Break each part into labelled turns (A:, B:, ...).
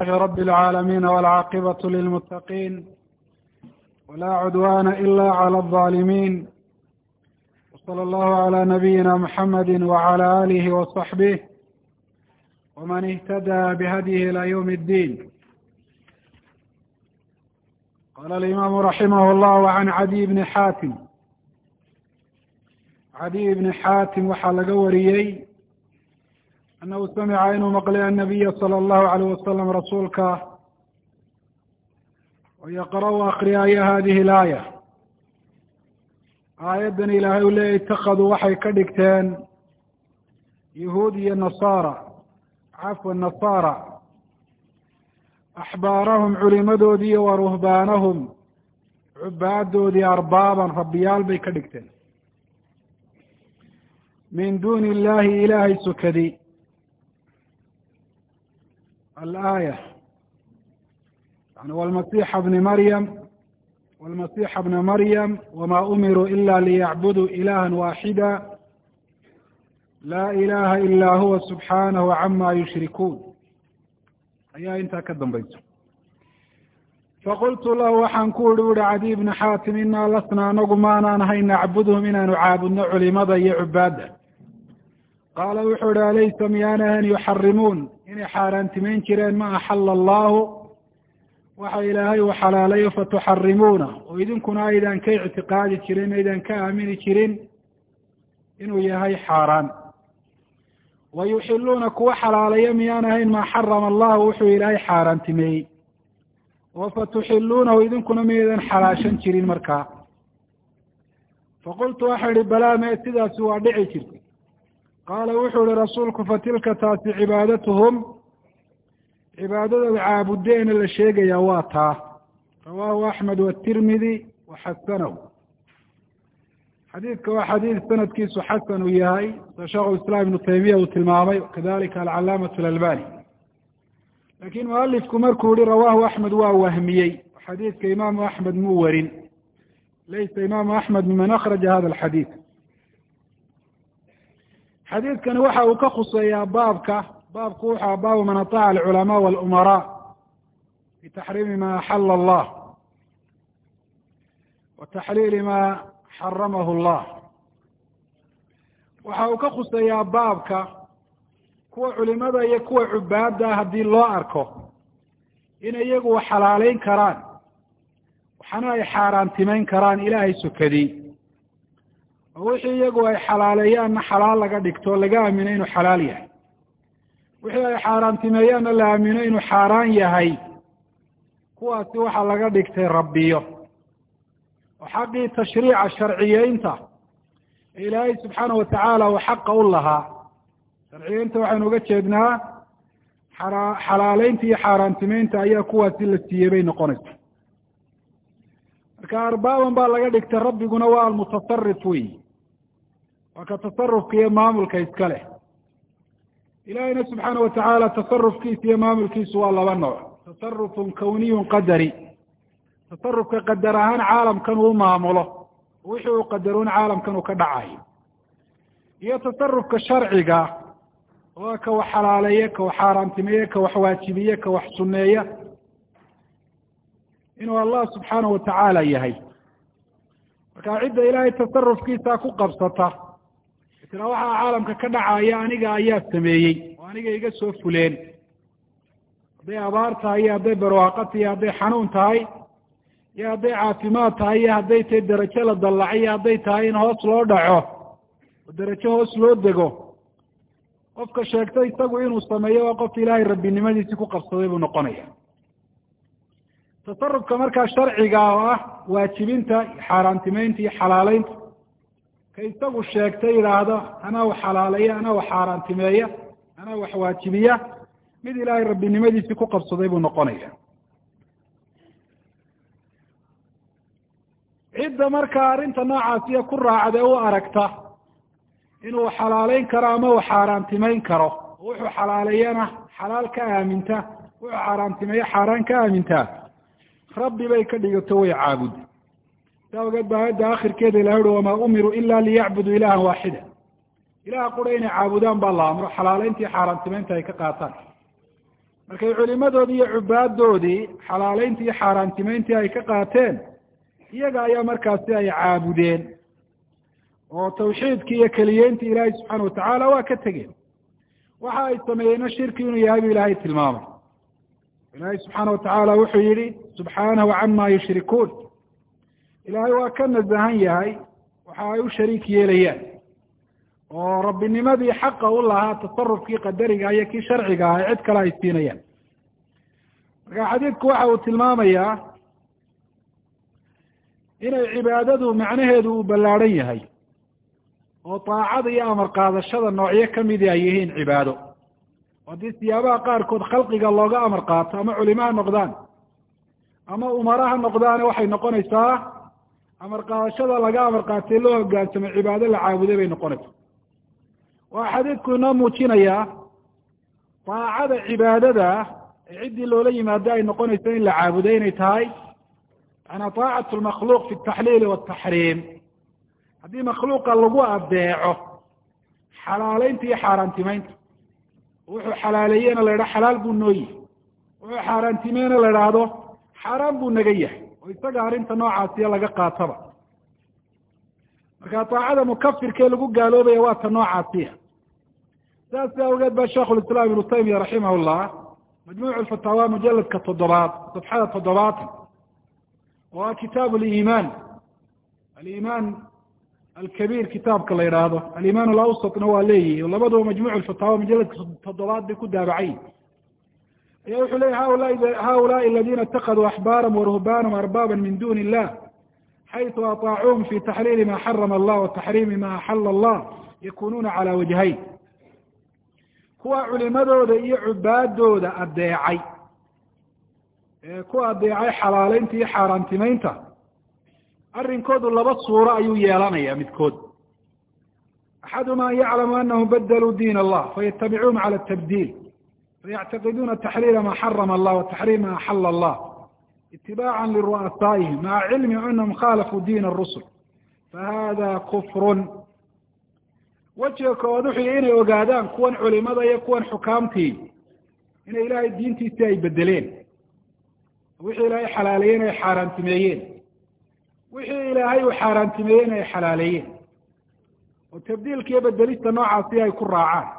A: رب العالمين والعاقبة للمتقين ولا عدوان إلا على الظالمين وصلى الله على نبينا محمد وعلى آله وصحبه ومن اهتدى بهديه إلى يوم الدين قال الإمام رحمه الله عن عدي بن xاtم عدي بن xاtم waxaa laga wariyey annahu samica inuu maqlay annabiya sala allahu calayh wasalam rasuulka oo yaqra-u akriyaayo hadihi laaya aayaddan ilaahay u leeyahy itakaduu waxay ka dhigteen yahuud iyo nasaara cafwan nasaara axbaarahum culimadoodii iyo wa ruhbaanahum cubaadoodii arbaaban rabbiyaal bay ka dhigteen min duuni illaahi ilaahay sukadi alaaya yani walmasixa bni maryam walmasixa bna maryam wama umiruu ila liyacbuduu ilaha waaxida laa ilaha ila huwa subxaanahu cama yushrikuun ayaa intaa ka dambaysa faqultu lahu waxaan ku ihi uhi cadiy bna xaatim inaa lasna anagu maanaan ahayn nacbudhum inaanu caabudno culimada qaala wuxuu ihi alaysa miyaan ahayn yuxarimuun inay xaaraantimeyn jireen ma axala allahu waxa ilaahay uu xalaalayo fatuxarimuuna oo idinkuna aydan ka ictiqaadi jirin aydan ka aamini jirin inuu yahay xaaraan wa yuxiluuna kuwa xalaalayo miyaan ahayn maa xarama allahu wuxuu ilaahay xaaraantimeeyey oo fatuxiluunahu idinkuna miyaydan xalaashan jirin markaa faqultu waxa ihi balaa mee sidaasi waa dhici jirtay qaala wuxuu ihi rasuulku fatilka taasi cibaadatuhum cibaadadooda caabudeena la sheegaya waa taa rawaahu axmed watirmidi waxasanahu xadiidka waa xadiid sanadkiisu xasan uu yahay sida sheekhu islaam ibnu taymiya uu tilmaamay kadalika alcalaamatu alalbani laakiin mualifku markuu yihi rawahu axmed waa wahmiyey xadiidka imaamu axmed muu warin laysa imaamu axmed miman akraja hada alxadiid xadiidkani waxa uu ka khuseeyaa baabka baabku wuxua baabu man ataca alculamaa walumaraa bitaxriimi ma axala allah wa taxliili ma xaramahu llah waxa uu ka khuseeyaa baabka kuwa culimada iyo kuwa cubaadda haddii loo arko inay iyagu xalaaleyn karaan waxana ay xaaraantimeyn karaan ilaahay sukadii wixii iyagu ay xalaaleeyaanna xalaal laga dhigto laga aamino inuu xalaal yahay. Wixii ay xaaraantimeeyaanna la aamino inuu xaaraan yahay kuwaasi waxaa laga dhigtay rabbiyo. Oo xaqii tashriica sharciyeynta ee ilaahay subxaana watacaala uu xaqa u lahaa. Sharciyeynta waxaynu uga jeednaa xalaaleynta iyo xaaraantimeynta ayaa kuwaasi la siiyey bay noqonaysa marka arbaaban baa laga dhigtay rabbiguna waa almutasarif wey waa ka tasarufka iyo maamulka iska leh. Ilahayna subxaana watacaala tasarufkiisa iyo maamulkiisu waa laba nooc. Tasarufun kawniyun qadari. Tasarufka qadar ahaan caalamkan uu maamulo. Wixii uu qadaroon caalamkan uu ka dhacayo iyo tasarufka sharciga oo ka wax xalaaleeya ka wax xaaraantimeeya ka wax waajibiye ka wax suneeya inuu allah subxaana watacaala yahay. Marka cidda ilaahay tasarufkiisa ku qabsata tira waxaa caalamka ka dhacaya aniga ayaa sameeyey oo aniga iga soo fuleen. Hadday abaar tahay iyo hadday barwaaqo tahay iyo hadday xanuun tahay iyo hadday caafimaad tahay iyo hadday tahay derajo la dallacay iyo hadday tahay in hoos loo dhaco oo derajo hoos loo dego. Qofka sheegta isagu inuu sameeyo waa qof ilaahay rabbinimadiisi ku qabsaday buu noqonaya. Tasarufka markaa sharciga oo ah waajibinta xaaraantimeynta iyo xalaaleynta ka isagu sheegtay yidhaahdo anaa wax xalaaleeya anaa wax xaaraantimeeya anaa wax waajibiya. Mid ilaahay rabbinimadiisi ku qabsaday buu noqonaya cidda markaa arrinta noocaasiya ku raacda u aragta inuu xalaaleyn karo ama uu xaaraantimeyn karo wuxuu xalaaleeyana xalaal ka aaminta wuxuu xaaraantimeeya xaaraan ka aamintaa rabbi bay ka dhigato way caabud saa ogeed ba aayadda akhirkeeda ilaha uhi wamaa umiruu ila liyacbuduu ilahan waaxida ilaha qura inay caabudaan baa la amro xalaaleynta iyo xaaraantimeynta ay ka qaataan markay culimadoodii iyo cubaadoodii xalaaleyntii iyo xaaraantimeyntii ay ka qaateen iyaga ayaa markaasi ay caabudeen oo tawxiidkii iyo keliyeyntii ilaahay subxaana watacaala waa ka tegeen waxa ay sameeyeenna shirki inuu yahay bu ilaahay tilmaamay ilaahay subxaana watacaala wuxuu yihi subxaanahu cama yushrikuun ilaahay waa ka nasahan yahay waxa ay u shariik yeelayaan. Oo rabbinimadii xaqa u lahaa tasarufkii qadariga iyo kii sharciga ah cid kale ay siinayaan. Marka xadiidku waxa uu tilmaamayaa inay cibaadadu macnaheedu uu ballaadhan yahay oo daacada iyo amar qaadashada noocyo kamidii ay yihiin cibaado. Haddii siyaabaha qaarkood khalqiga looga amar qaato ama culimo ha noqdaan ama umara ha noqdaane waxay noqonaysaa amar qaadashada laga amar qaatay loo hogaansamay cibaado la caabuday bay noqonaysaa waa xadiidku inoo muujinayaa daacada cibaadada ee ciddii loola yimaado ay noqonayso in la caabuday inay tahay maanaa taacatu lmakhluuq fi taxliili wataxriim haddii makhluuqa lagu adeeco xalaaleynta iyo xaaraantimeynta wuxuu xalaaleeyena la idhaha xalaal buu noo yihi wuxuu xaaraantimeyna la idhaahdo xaaraan buu naga yahay oo isaga arrinta noocaasiya laga qaataba. Marka daacada mukafirkee lagu gaaloobaya waa ta noocaasiya saas awgeed ba sheikhulislaam ibnu taymiya raximah llah majmuuc lfataawa mujaladka toddobaad safxada toddobaatan oo ah kitaab liimaan aliimaan alkabiir kitaabka la yidhaahdo. Alimaan alawsatna waa leeyihi labaduba majmuc lfataawa mujaladka toddobaad bay ku daabacayin ayaa wuxuu haulai haulaai aladina itakaduu axbaaram waruhbaanam arbaaba min duni illah xaytu aطaacuuhum fi taxliili ma xarama allah wa taxriimi ma axala allah yakunuuna cala wajhayn. Kuwa culimadooda iyo cubaadooda adeecay ee ku adeecay xalaaleynta iyo xaaraantimeynta arrinkoodu laba suuro ayuu yeelanaya midkood. Axaduma an yaclamu anahum badaluu diin allah fayatabicuuhum cala tabdiil taxliila ma xarama allah wa taxriim ma axala allah itibaaca liru'asaa'ihim maca cilmi anahum khaalafuu diina arusul fahada kufrun wejiga koowaad wuxuu yihi inay ogaadaan kuwan culimada iyo kuwan xukaamtii inay ilaahay diintiisii ay bedeleen wixii ilaahay xalaaleeyeen ay xaaraantimeeyeen wixii ilaahay uu xaaraantimeeyeen ay xalaaleeyeen oo tabdiilka iyo bedelista noocaasi ay ku raacaan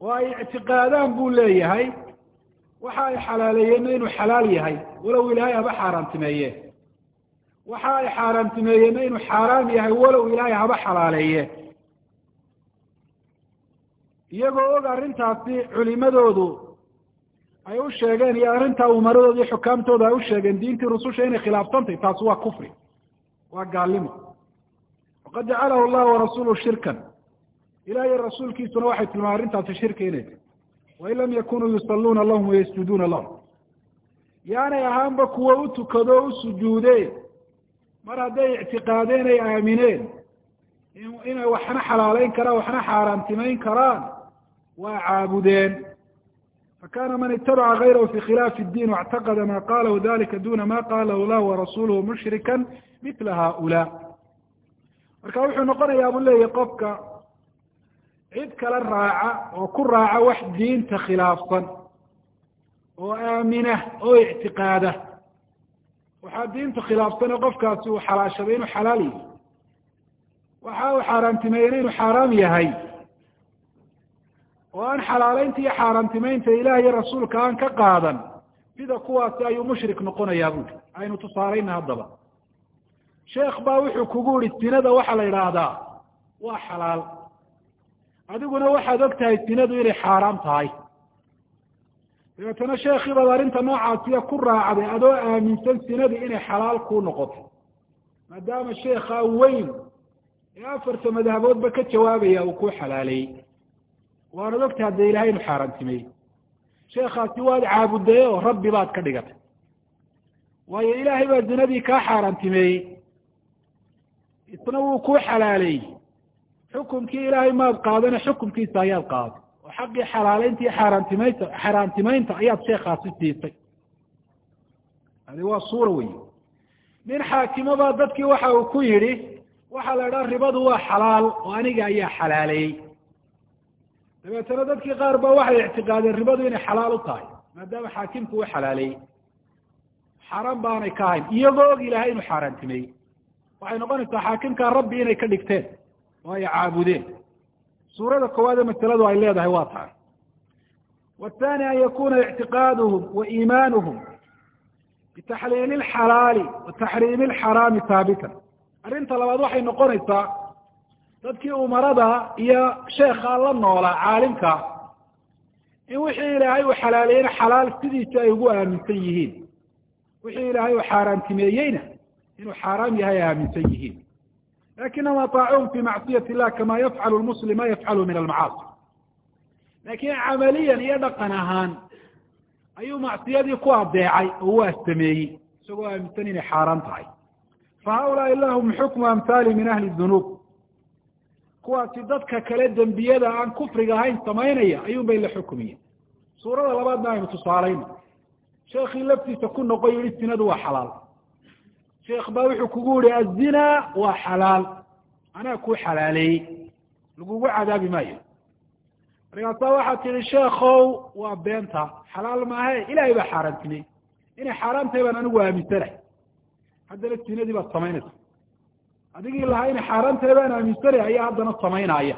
A: oo ay ictiqaadaan buu leeyahay waxa ay xalaaleeyeenna inuu xalaal yahay. Walow ilaahay haba xaaraantimeeyeen waxa ay xaaraantimeeyeenna inuu xaaraam yahay walow ilaahay haba xalaaleeye. Iyagoo og arrintaasi culimadoodu ay u sheegeen iyo arrintaa umaradooda iyo xukaamtooda ay u sheegeen diintii rususha inay khilaafsantahy taasi waa kufri waa gaalnimo. Waqad jacalahu llahu warasuuluhu shirkan ilah iyo rasuulkiisuna waxay tilmaamay arrintaasi shirki inay tahy wain lam yakunuu yusalluuna lahum wayasjuduuna lahum yaanay ahaanba kuwo u tukado o u sujuudeen mar hadday ictiqaadeen ay aamineen inay waxna xalaaleyn karaan waxna xaaraantimeyn karaan waa caabudeen fakana man itabaca gayrahu fi khilaafi اdin واctaqada ma qalahu dalika duna ma qalahu lah warasuluhu mushrika mila haulaa marka wuxuu noqonayaa buu leeyahy qofka cid kala raaca oo ku raaca wax diinta khilaafsan oo aamina oo ictiqaada. Waxaa diinta khilaafsan oo qofkaasi uu xalaashaday inuu xalaal yahay. Waxa uu xaaraantimeeyena inuu xaaraam yahay. Oo aan xalaaleynta iyo xaaraantimeynta ilaah iyo rasuulka aan ka qaadan sida kuwaasi ayuu mushrik noqonayaa buuri aynu tusaalayna haddaba. Sheekh baa wuxuu kugu yihi sinada waxaa la yidhaahdaa waa xalaal adiguna waxaad og tahay sinadu inay xaaraam tahay. Dabeetana sheekii baad arrinta noocaasiya ku raacday adoo aaminsan sinadii inay xalaal kuu noqoto maadaama sheekha weyn ee afarta madhaboodba ka jawaabaya uu ku xalaaleeyey waanad ogtahay hadda ilahay inu xaaraantimeeyey sheekaasi waad caabuday oo rabbi baad ka dhigatay. Waayo ilaahay baa zinadii kaa xaaraantimeeyey isna wuu kuu xalaaleeyey xukumkii ilaahay maad qaadane xukumkiisa ayaad qaaday oo xaqii xalaaleynta iyo xaaraantimeynta xaaraantimeynta ayaad sheekaasi siisay. Adi waa suura wey nin xaakimo baa dadkii waxa uu ku yidhi waxaa la idhaha ribadu waa xalaal oo aniga ayaa xalaaleeyey dabeetana dadkii qaar ba waxay ictiqaadeen ribadu inay xalaal u tahay maadaama xaakimku u xalaaleeyey xaaraan baanay ka ahayn iyagoo og ilaahay inuu xaaraantimeeyey waxay noqonaysaa xaakimkaa rabbi inay ka dhigteen oo ay caabudeen. Suurada koowaade masaladu ay leedahay waa tahay. Wathani an yakuna ictiqaaduhum wa iimaanuhum bitaxliili lxalaali wa taxriimi lxaraami haabitan arrinta labaad waxay noqonaysaa dadkii umarada iyo sheekha la noolaa caalimka in wixii ilaahay uu xalaaleeyeyna xalaal sidiisa ay ugu aaminsan yihiin. Wixii ilaahay uu xaaraantimeeyeyna inuu xaaraam yahay ay aaminsan yihiin lakinahum ataacuhum fi macsiyat illah kama yafcalu lmuslim ma yafcalu min almacaasi laakiin camaliyan iyo dhaqan ahaan ayuu macsiyadii ku adeecay oo waa sameeyey isagoo aaminsan inay xaaraan tahay fa haulaai lahum xukmu amhaali min ahli dunuub kuwaasi dadka kale dembiyada aan kufriga ahayn samaynaya ayuun bay la xukumiyen suurada labaadna aynu tusaalayno sheekii laftiisa ku noqo yihi sinadu waa xalaal sheekh baa wuxuu kugu yihi azina waa xalaal. Anaa kuu xalaaleeyey lagugu cadaabi maayo. Markaasaa waxaad tihi sheekow waa beenta. Xalaal maahe ilahay baa xaaraantimey inay xaaraan tahay baan anigu aaminsanahay. Haddana sinadii baad samaynaysa adigii lahaa inay xaaraan tahay baan aaminsanay ayaa haddana samaynaya.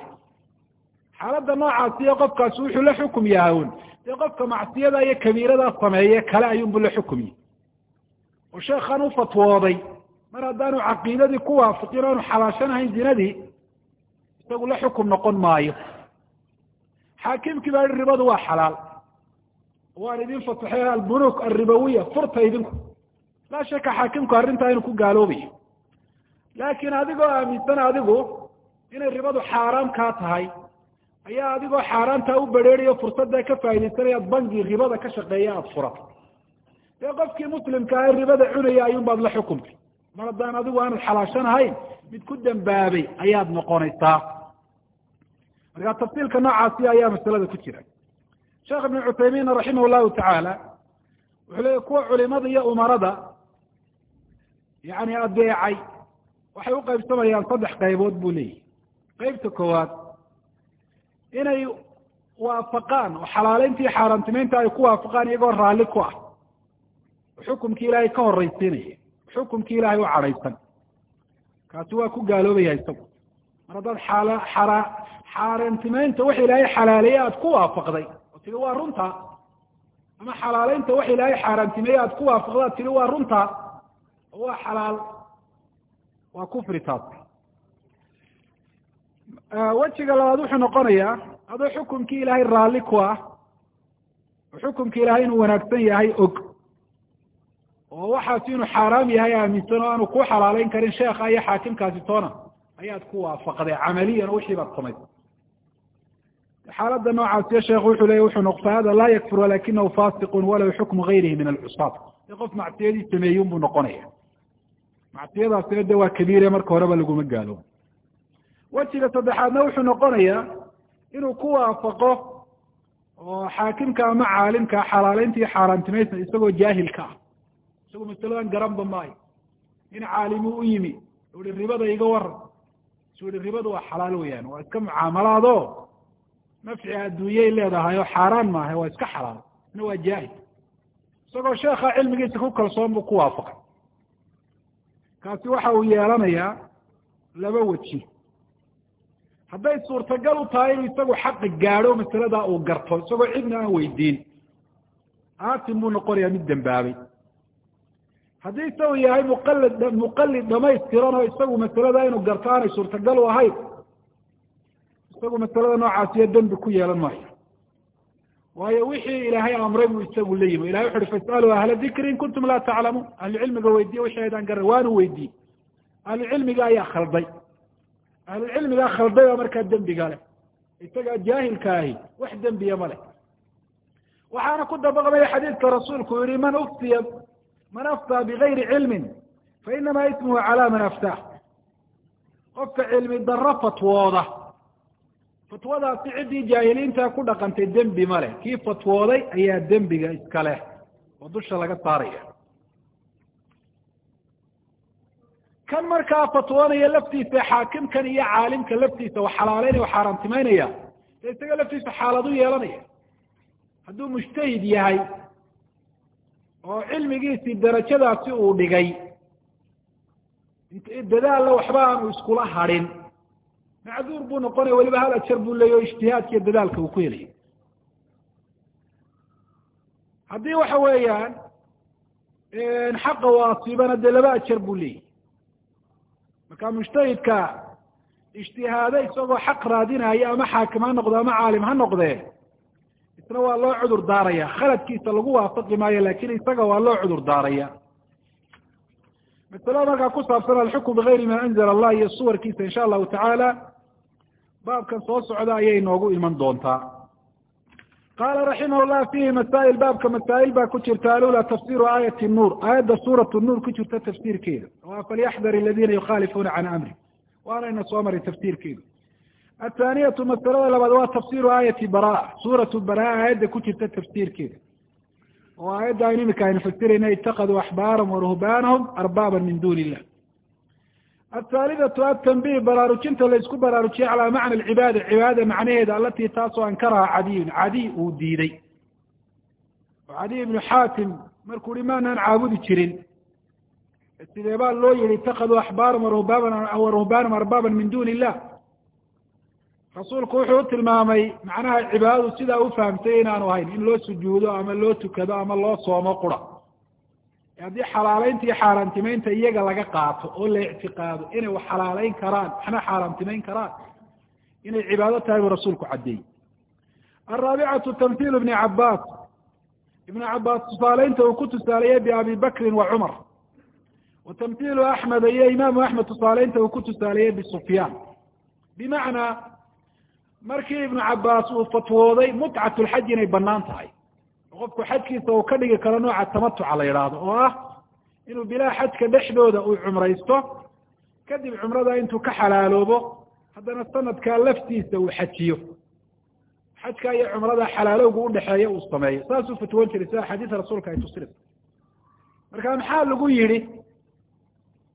A: Xaaladda noocaasiyo qofkaasi wuxuu la xukum yahay un dee qofka macsiyada iyo kabiiradaa sameeye kale ayuunbu la xukumye oo sheekhan u fatwooday. Mar haddaanu caqiidadii ku waafiqin oanu xalaashanahayn zinadii isagu la xukum noqon maayo. Xaakimkii baa i ribadu waa xalaal. Waan idin fataxay albunuk alribawiya furta idinku. Laa shaka xaakimku arrintaa inuu ku gaaloobayo laakiin adigoo aaminsan adigu inay ribadu xaaraam kaa tahay ayaa adigoo xaaraantaa u bedheerayo fursaddaa ka faa'idaysanayaad bangi ribada ka shaqeeya aada furato dee qofkii muslimka ah ee ribada cunaya ayuun baad la xukumtay. Mar haddaan adigu aanad xalaashanahayn mid ku dambaabay ayaad noqonaysaa. Markaa tafsiilka noocaasi ayaa masalada ku jira. Sheekh ibnu cuthaymiin raximah llahu tacaala wuxuu leeya kuwa culimada iyo umarada yani adeecay waxay u qaybsamayaan saddex qaybood buu leeyahy qeybta koowaad inay waafaqaan oo xalaaleynta iyo xaaraantimeynta ay ku waafaqaan iyagoo raalli ku ah xukumkii ilaahay ka horraysiinaya xukumkii ilaahay u cadhaysan. Kaasi waa ku gaaloobaya isagu mar haddaad xaala xara xaaraantimeynta wax ilaahay xalaaleeye aada ku waafaqday oo tidi waa runta. Ama xalaaleynta wax ilaahay xaaraantimeeye aada ku waafaqday ad tidi waa runta. Oo waa xalaal waa kufri taas. Wejiga labaad wuxuu noqonayaa adoo xukumkii ilaahay raalli ku ah oo xukumkii ilaahay inuu wanaagsan yahay og oo waxaas inuu xaaraam yahay aaminsan oo aanu ku xalaaleyn karin sheekha iyo xaakimkaasi toona. Ayaad ku waafaqday camaliyan oo wixii baad samaysay xaaladda noocaasiyo sheekhu wuxuu leya wuxuu noq fahada laa yakfur walakinahu fasiqun walahu xukmu gayrihi min alcusaat de qof macsiyadii sameeyun buu noqonaya macsiyadaasina de waa kabiire marka horeba laguma gaalo wejiga saddexaadna wuxuu noqonayaa inuu ku waafaqo oo xaakimka ama caalimka xalaaleynta iyo xaaraantimaysa isagoo jaahilka ah isagoo masaladan garanba maayo. In caalimu u yimi u hi ribada iga waran su hi ribada waa xalaal weyaan waa iska mucaamalaado nafci adduunyay leedahay oo xaaraan maaha waa iska xalaal isna waa jaahil. Isagoo sheekha cilmigiisa ku kalsoon buu ku waafaqay. Kaasi waxa uu yeelanayaa laba weji. Hadday suurtagal u tahay inuu isagu xaqi gaadho masaladaa uu garto isagoo cidna aan weydiin. Aatin buu noqonayaa mid dembaabay haddii isagu yahay muqalid muqalid dhamaystiran oo isagu masalada inuu garto aanay suurtagal u ahayn isagu masalada noocaasiyo dembi ku yeelan maayo. Waayo wixii ilaahay amray buu isagu la yimi ilahay wuxu uhi fasaluu ahla dikri in kuntum laa taclamuun ahlucilmiga weydiye wixii aydaan garan waanu weydiye ahlucilmiga ayaa khalday. Ahlucilmigaa khalday baa markaa dembiga leh. Isagaa jaahilka ahi wax dembiya ma leh. Waxaana ku dabaqmaya xadiidka rasuulku yihi man uftiya man aftaa bigayri cilmin fainama ismuhu calaa man aftaah. Qofka cilmi darro fatwooda. Fatwadaasi ciddii jaahiliintaa ku dhaqantay dembi ma leh. Kii fatwooday ayaa dembiga iska leh oo dusha laga saaraya kan markaa fatwoonaya laftiisa xaakimkan iyo caalimka laftiisa wax xalaaleynaya wax xaaraantimeynaya de isaga laftiisa xaalad u yeelanaya. Hadduu mujtahid yahay oo cilmigiisii darajadaasi uu dhigay. Dadaalla waxba aanu iskula hadhin. Macduur buu noqonaya weliba hal ajar buu leeya o ijtihaadkiiyo dadaalka uu ku helayo haddii waxa weeyaan xaqa u dee laba ajar buu leeyahy marka mujtahidka ijtihaado isagoo xaq raadinaya ama xaakim ha noqdo ama caalim ha noqdee isna waa loo cudur daaraya. Khaladkiisa lagu waafaqi maayo laakiin isaga waa loo cudur daaraya. Masalada markaa ku saabsan alxukm bigayri ma anzla allah iyo suwarkiisa insha allahu tacaala baabkan soo socda ayay noogu iman doontaa. Qaala raximah llah fihi masaa'il baabka masaa'il baa ku jirta alula tafsiru aayati nuur. Aayadda suurat nuur ku jirta tafsiirkeeda. Waa falyaxdar aladiina yukhaalifuuna can amri. Waanayna soo maray tafsiirkeedu athaaniyatu masalada labaad waa tafsiru aayati baraa suuratu baraa aayadda ku jirta tafsiirkeeda oo aayadda aynu imika aynu fasirayna itakaduu axbaarahum waruhbaanahum arbaaba min duni illah athaalidatu atanbih baraarujinta laysku baraarujiyey calaa macna alcibaada cibaadada macnaheeda alatii taasoo ankaraha cadiyun cadiy uu diiday oo cadiy ibnu xaatim markuu hi maanaan caabudi jirin sidee baa loo yihi itakaduu axbaarahum waruhbaanahum arbaaban min duni illah rasuulku wuxuu u tilmaamay macnaha cibaadadu sidaa u fahamtay inaanu ahayn in loo sujuudo ama loo tukado ama loo soomo qura. Haddii xalaaleynta iyo xaaraantimeynta iyaga laga qaato oo la ictiqaado inay wax xalaaleyn karaan waxna xaaraantimeyn karaan inay cibaado tahay buu rasuulku caddeeyey. Alraabicatu tamhiilu ibni cabaas ibnu cabaas tusaaleynta uu ku tusaaleeyey biabi bakrin wa cumar. Wa tamhiilu axmed iyo imaamu axmed tusaaleynta uu ku tusaaleeyey bisufyaan bimacnaa markii ibnu cabaas uu fatwooday mutcat lxaj inay bannaan tahay. Qofku xajkiisa uu ka dhigi karo nooca tamatuca la yidhaahdo oo ah inuu bilaa xajka dhexdooda uu cumraysto kadib cumrada intuu ka xalaaloobo haddana sanadkaa laftiisa uu xajiyo. Xajka iyo cumrada xalaalowga udhexeeya uu sameeyo. Saasuu fatwoon jiray sida axaadiisa rasuulka ay tusinayso marka maxaa lagu yidhi?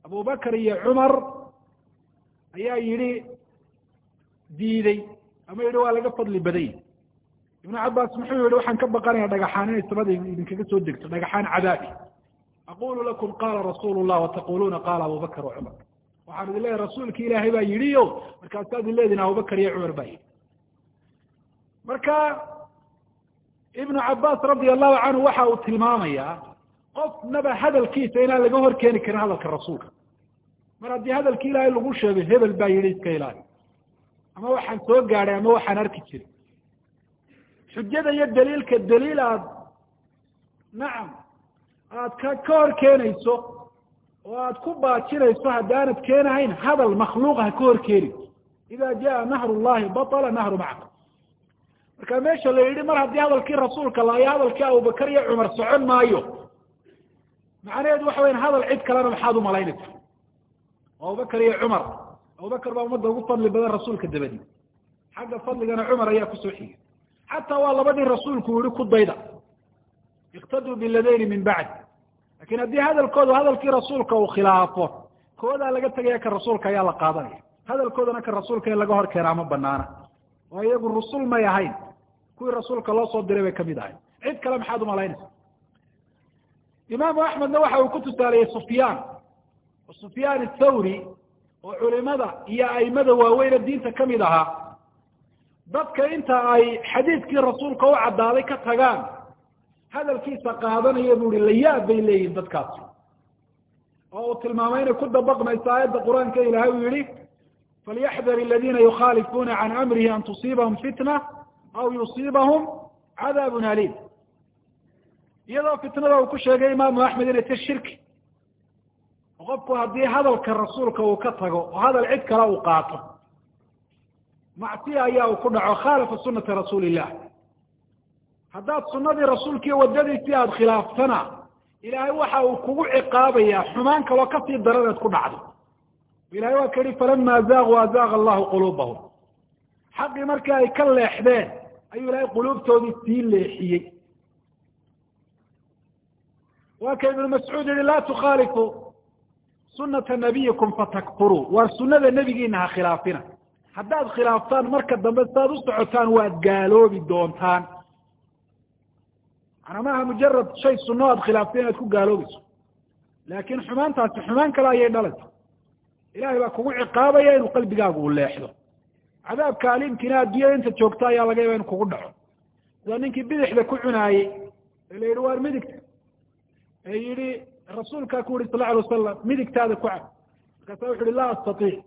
A: Abubakar iyo cumar ayaa yidhi diiday ama yihi waa laga fadli badany ibnu cabaas muxuu yihi waxaan ka baqanaya dhagaxaan inay samada idinkaga soo degto dhagaxaan cadaabi. Aqulu lakum qala rasuulu llah wataquluuna qala abubakr wacumar waxaan idin leeyahy rasuulki ilaahay baa yidhi o markaasaa idin leedihin abubakar iyo cumar baa yidhi. Marka ibnu cabaas radia allahu canhu waxa uu tilmaamayaa qofnaba hadalkiisa inaan laga hor keeni karin hadalka rasuulka. Mar haddii hadalki ilaahay lagu sheego hebel baa yidhi iska ilaali ama waxaan soo gaadhay ama waxaan arki jiray. Xujada iyo daliilka daliil aad nacam aad ka ka hor keenayso oo aad ku baajinayso haddaanad keenahayn hadal makhluuq ha ka hor keeni. Ida jaa nahru llahi batala nahru macaka marka meesha la yidhi mar haddii hadalkii rasuulka laayo hadalkii abubakar iyo cumar socon maayo. Macnaheedu waxa weyan hadal cid kalena maxaad umalaynaysa abubakar iyo cumar abubakar baa ummadda ugu fadli badan rasuulka dabadi. Xagga fadligana cumar ayaa ku soo xigay. Xataa waa labadii rasuulku yihi ku dayda. Iktaduu biladayni min bacdi. Lakin haddii hadalkoodu hadalkii rasuulka uu khilaafo koodaa laga tegaya ka rasuulka ayaa la qaadanaya. Hadalkoodana ka rasuulka in laga hor keenaa ma banaana oo iyagu rusul may ahayn. Kuwii rasuulka loo soo diray bay ka mid ahayn. Cid kale maxaad umalaynaysa imaamu axmedna waxa uu ku tusaaliyey sufyaan. Sufyaan athawri oo culimada iyo aimada waaweyne diinta ka mid ahaa dadka inta ay xadiidkii rasuulka u caddaaday ka tagaan hadalkiisa qaadanaya bu uhi layaab bay leeyihiin dadkaasi. Oo uu tilmaamay inay ku dabaqmayso aayadda qur'aanka ilahay uu yihi falyaxdar aladiina yukhaalifuuna can amrihi an tusiibahum fitna aw yusiibahum cadaabun aliim. Iyadoo fitnada uu ku sheegay imaamu axmed inay ta shirki qofku haddii hadalka rasuulka uu ka tago oo hadal cid kale uu qaato macsiya ayaa uu ku dhaco khaalafa sunata rasuuli illah haddaad sunadii rasuulkiiyo waddadiisii aada khilaaftana ilaahay waxa uu kugu ciqaabayaa xumaan kaloo ka sii daranaad ku dhacdo. Ilahay waa ka yihi falama zaaquu azaaqa allahu quluubahum. Xaqii markii ay ka leexdeen ayuu ilahay quluubtoodii sii leexiyey. Waa ka ibnu mascuud yihi laa tukhaalifu sunata nabiyikum fatakfuruu waar sunada nebigiina ha khilaafina. Haddaad khilaaftaan marka dambe sidaad u socotaan waad gaaloobi doontaan. Manaa maaha mujarad shay sunno aad khilaaftay inaad ku gaaloobayso. Laakin xumaantaasi xumaan kale ayay dhalaysa. Ilahay baa kugu ciqaabaya inuu qalbigaagu u leexdo. Cadaabka aliimkiina adduunyada inta joogta ayaa laga yaba inu kugu dhaco. Sida ninkii bidixda ku cunaayey ee la yidhi waar midigta? Ee yihi rasuulkaa ku yihi sal la alay wasalam midigtaada ku cab markaasa wuxu uhi laa astaiic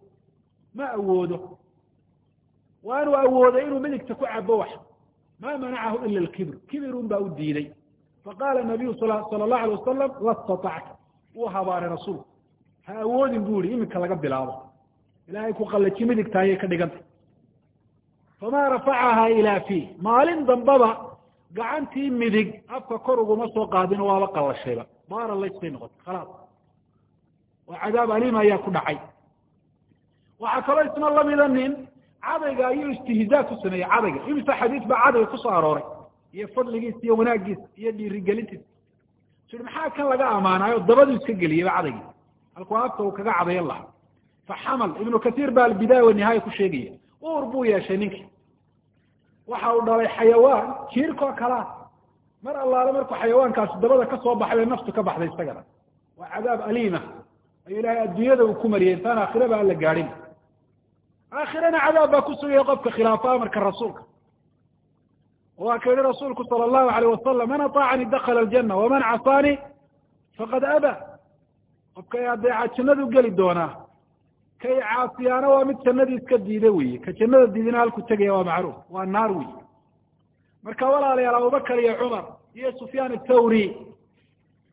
A: ma awoodo. Waa inuu awoodo inuu midigta ku cabo wax. Ma manacahu ila lkibr kibirun baa u diiday. Faqala nabiyu sala allahu alay wasalam la statacta wuu habaaray rasuulku ha awoodin bu yihi iminka laga bilaabo. Ilahay ku qallaji midigta ayay ka dhigantay. Famaa rafacaha ilaa fiih. Maalin dambaba gacantii midig afka kor uguma soo qaadin waaba qallashayba baara laysbay noqotay khalaas. Oo cadaab aliim ayaa ku dhacay. Waxaa kaloo isna lamida nin cadayga ayuu istihzaa ku sameeyey cadayga. Imisa xadiis baa cadayga ku soo arooray iyo fadligiisa iyo wanaagiisa iyo dhiirigelintiisa su maxaa kan laga amaanaayo? Dabadu iska geliyeyba cadaygii halkuu afka uu kaga cadayan lahaa. Faxamal ibnu kasiir baa albidaaya wanihaaya ku sheegaya. Uur buu yeeshay ninkii waxa uu dhalay xayawaan jiirkoo kalaa mar allaale markuu xayawaankaasi dabada ka soo baxay bay naftu ka baxday isagana. Waa cadaab aliima ayuu ilahay adduunyada uu ku mariyay intaan aakhiraba aan la gaadhin. Aakhirana cadaab baa ku sugaya qofka khilaafa amarka rasuulka. Waa ka yihi rasuulku sala allahu alayh wasalam man ataacanii dakala aljana waman casaanii faqad aba. Qofka adeeca jannadu geli doonaa kay caasiyaana waa mid jannadii iska diida weye ka jannada diidina halku tegaya waa macruuf waa naar wey marka walaalayaal abubakar iyo cumar iyo sufyaan athawri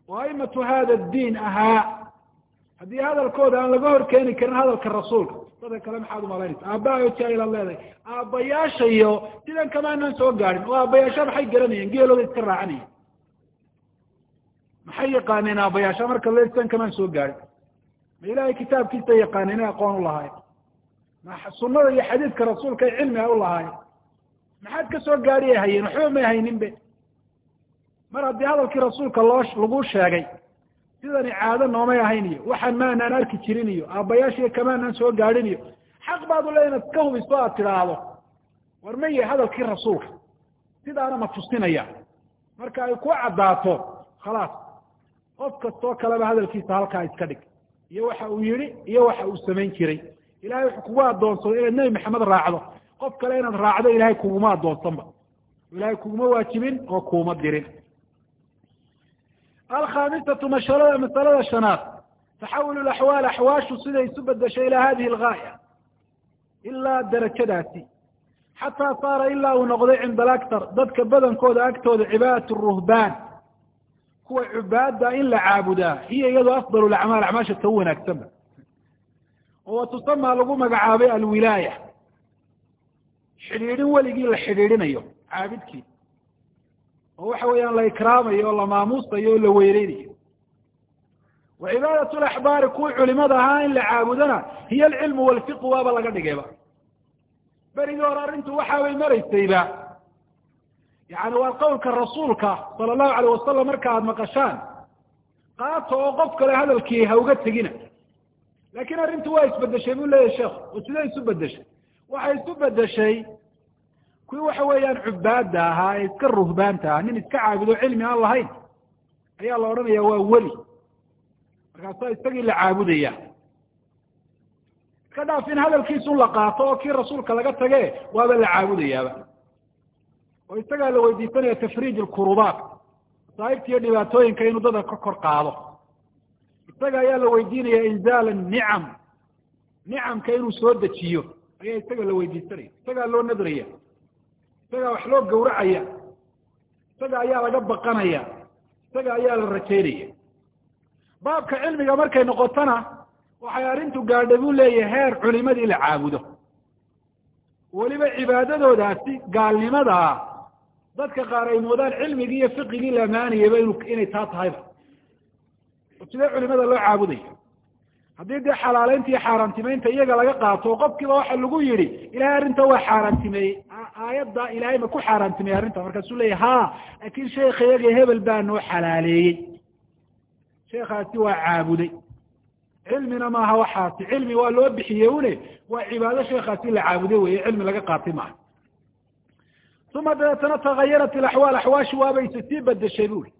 A: oo aimatu hada diin ahaa. Haddii hadalkooda aan laga hor keeni karin hadalka rasuulka dadka kale maxaad umalaynaysa aabbaha jailaad leedahay. Aabbayaasha iyo sidan kamaanaan soo gaadhin oo aabbayaasha maxay garanayeen? Geelooda iska raacanayeen. Maxay yaqaaneen aabbayaasha? Marka le sidan kamaan soo gaadhin ma ilahay kitaabkiisa yaqaaneen aqoon u lahaayeen. Ma sunada iyo xadiidka rasuulka ay cilmi a u lahaayeen maxaad ka soo gaadhi ay hayeen? Waxba may haynin be mar haddii hadalkii rasuulka loo lagu sheegay sidani caado noomay ahayn iyo waxaan maanaan arki jirin iyo aabbayaashiiyo kamaanaan soo gaadhin iyo xaq baad u inaad ka hubiso aad tidhaahdo war ma hadalkii rasuulka? Sidaana ma tusinaya marka ay ku caddaato khalaas qof kastoo kaleba hadalkiisa halkaa iska dhig iyo waxa uu yihi iyo waxa uu samayn jiray. Ilahay wuxuu kugu addoonsaday inaad nebi maxamed raacdo qof kale inaad raacdo ilahay kuguma addoonsanba ilahay kuguma waajibin oo kuuma dirin. Alkhamisatu mashalada masalada shanaad. Taxawul laxwaal axwaashu siday isu bedeshay ilaa hadihi algaaya ilaa darajadaasi xataa saara ilaa uu noqday cinda alaktar dadka badankooda agtooda cibaadat ruhbaan. Kuwa cubaada in la caabudaa hiya iyadoo afdal acmaal acmaasha ta u wanaagsanba. Oo wa lagu magacaabay alwilaaya xidhiidhin weligii la xidhiidhinayo caabidkii. Oo waxa weeyaan la ikraamayo oo la maamuusayo oo la weyneynayo wa cibaadat laxbaari kuwii culimada ahaa in la caabudana hiya alcilmu walfiqu waaba laga dhigayba berigii hore arrintu waxaabay maraysayba yani waa qowlka rasuulka sala allahu alayh wasalam marka aad maqashaan qaato oo qof kale hadalkii ha uga tegina. Laakiin arrintu waa isbedeshay buu leeyahy sheekhu oo sidee isu bedeshay waxay isu bedeshay kuwii waxa weeyaan cubaada ahaa ee iska ruhbaanta ah nin iska caabudo cilmi aan lahayn ayaa la odhanaya waa weli. Markaasaa isagii la caabudaya iska dhaaf in hadalkiisun la qaato oo kii rasuulka laga tage waaba la caabudayaaba. Oo isagaa la weydiisanaya tafriij alkurubaat masaa'ibta iyo dhibaatooyinka inuu dadka ka kor qaado. Isaga ayaa la weydiinaya inzaal nicam nicamka inuu soo dejiyo ayaa isaga la weydiisanaya isagaa loo nadraya isagaa wax loo gawracaya isaga ayaa laga baqanaya isaga ayaa la rajaynaya. Baabka cilmiga markay noqotona waxay arrintu gaadha buu leeyahay heer culimadii la caabudo. Weliba cibaadadoodaasi gaalnimadaa dadka qaar ay moodaan cilmigii iyo fiqigii la amaanayaba inay taa tahayba. Oo sidee culimada loo caabudayo haddii dee xalaaleynta iyo xaaraantimeynta iyaga laga qaato oo qofkiiba waxa lagu yidhi ilahay arrinta waa xaaraantimeeyey aayadda ilahay ma ku xaaraantimeeyey arrinta markaasuu leeyahy ha laakin sheekha iyaga hebel baa noo xalaaleeyey. Sheekaasi waa caabuday. Cilmina maaha waxaasi cilmi waa loo bixiye une waa cibaado sheekaasi la caabuday weye cilmi laga qaatay maaha. Uma dabeetana tagayarat ilaxwaal axwaashi waabayse sii bedeshay buri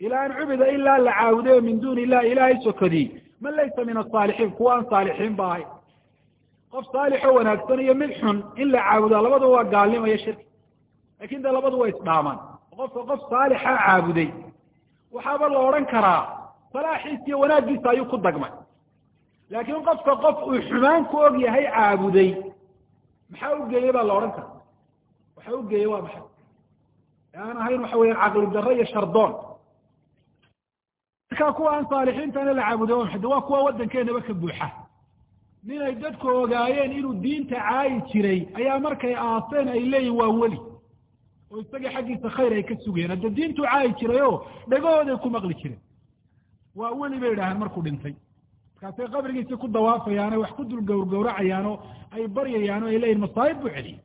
A: ilaa an cubida ilaa la caabudayo min duuni illah ilaahay sokadiyey man laysa min asaalixiin kuwa aan saalixiin ba ahay qof saalixoo wanaagsan iyo mid xun in la caabudaa labaduba waa gaalnimo iyo shirki. Lakin de labadu waa isdhaamaan. Qofka qof saalixa caabuday waxaaba la odhan karaa salaaxiis iyo wanaaggiisa ayuu ku dagmay. Laakiin qofka qof uu xumaan ku og yahay caabuday maxaa u geeyey baa la odhan karaa? Waxa u geeyey waa maxay? Aan ahayn waxa weya caqli darro iyo shardoon markaa kuwa aan saalixiintana la maxay de waa kuwa waddankeenaba ka buuxa. Ninay dadku ogaayeen inuu diinta caayi jiray ayaa markay aaseen ay leeyihiin waa weli. Oo isagii xaggiisa khayr ay ka sugayeen hadda diintuu caayi jiray o dhegahooday ku maqli jireen. Waa weli bay idhaaheen markuu dhintay. Markaasay qabrigiisii ku dawaafayaano wax ku dul gawrgawracayaan oo ay baryayaan o ay leeyihiin masaa'ib buu celiyey.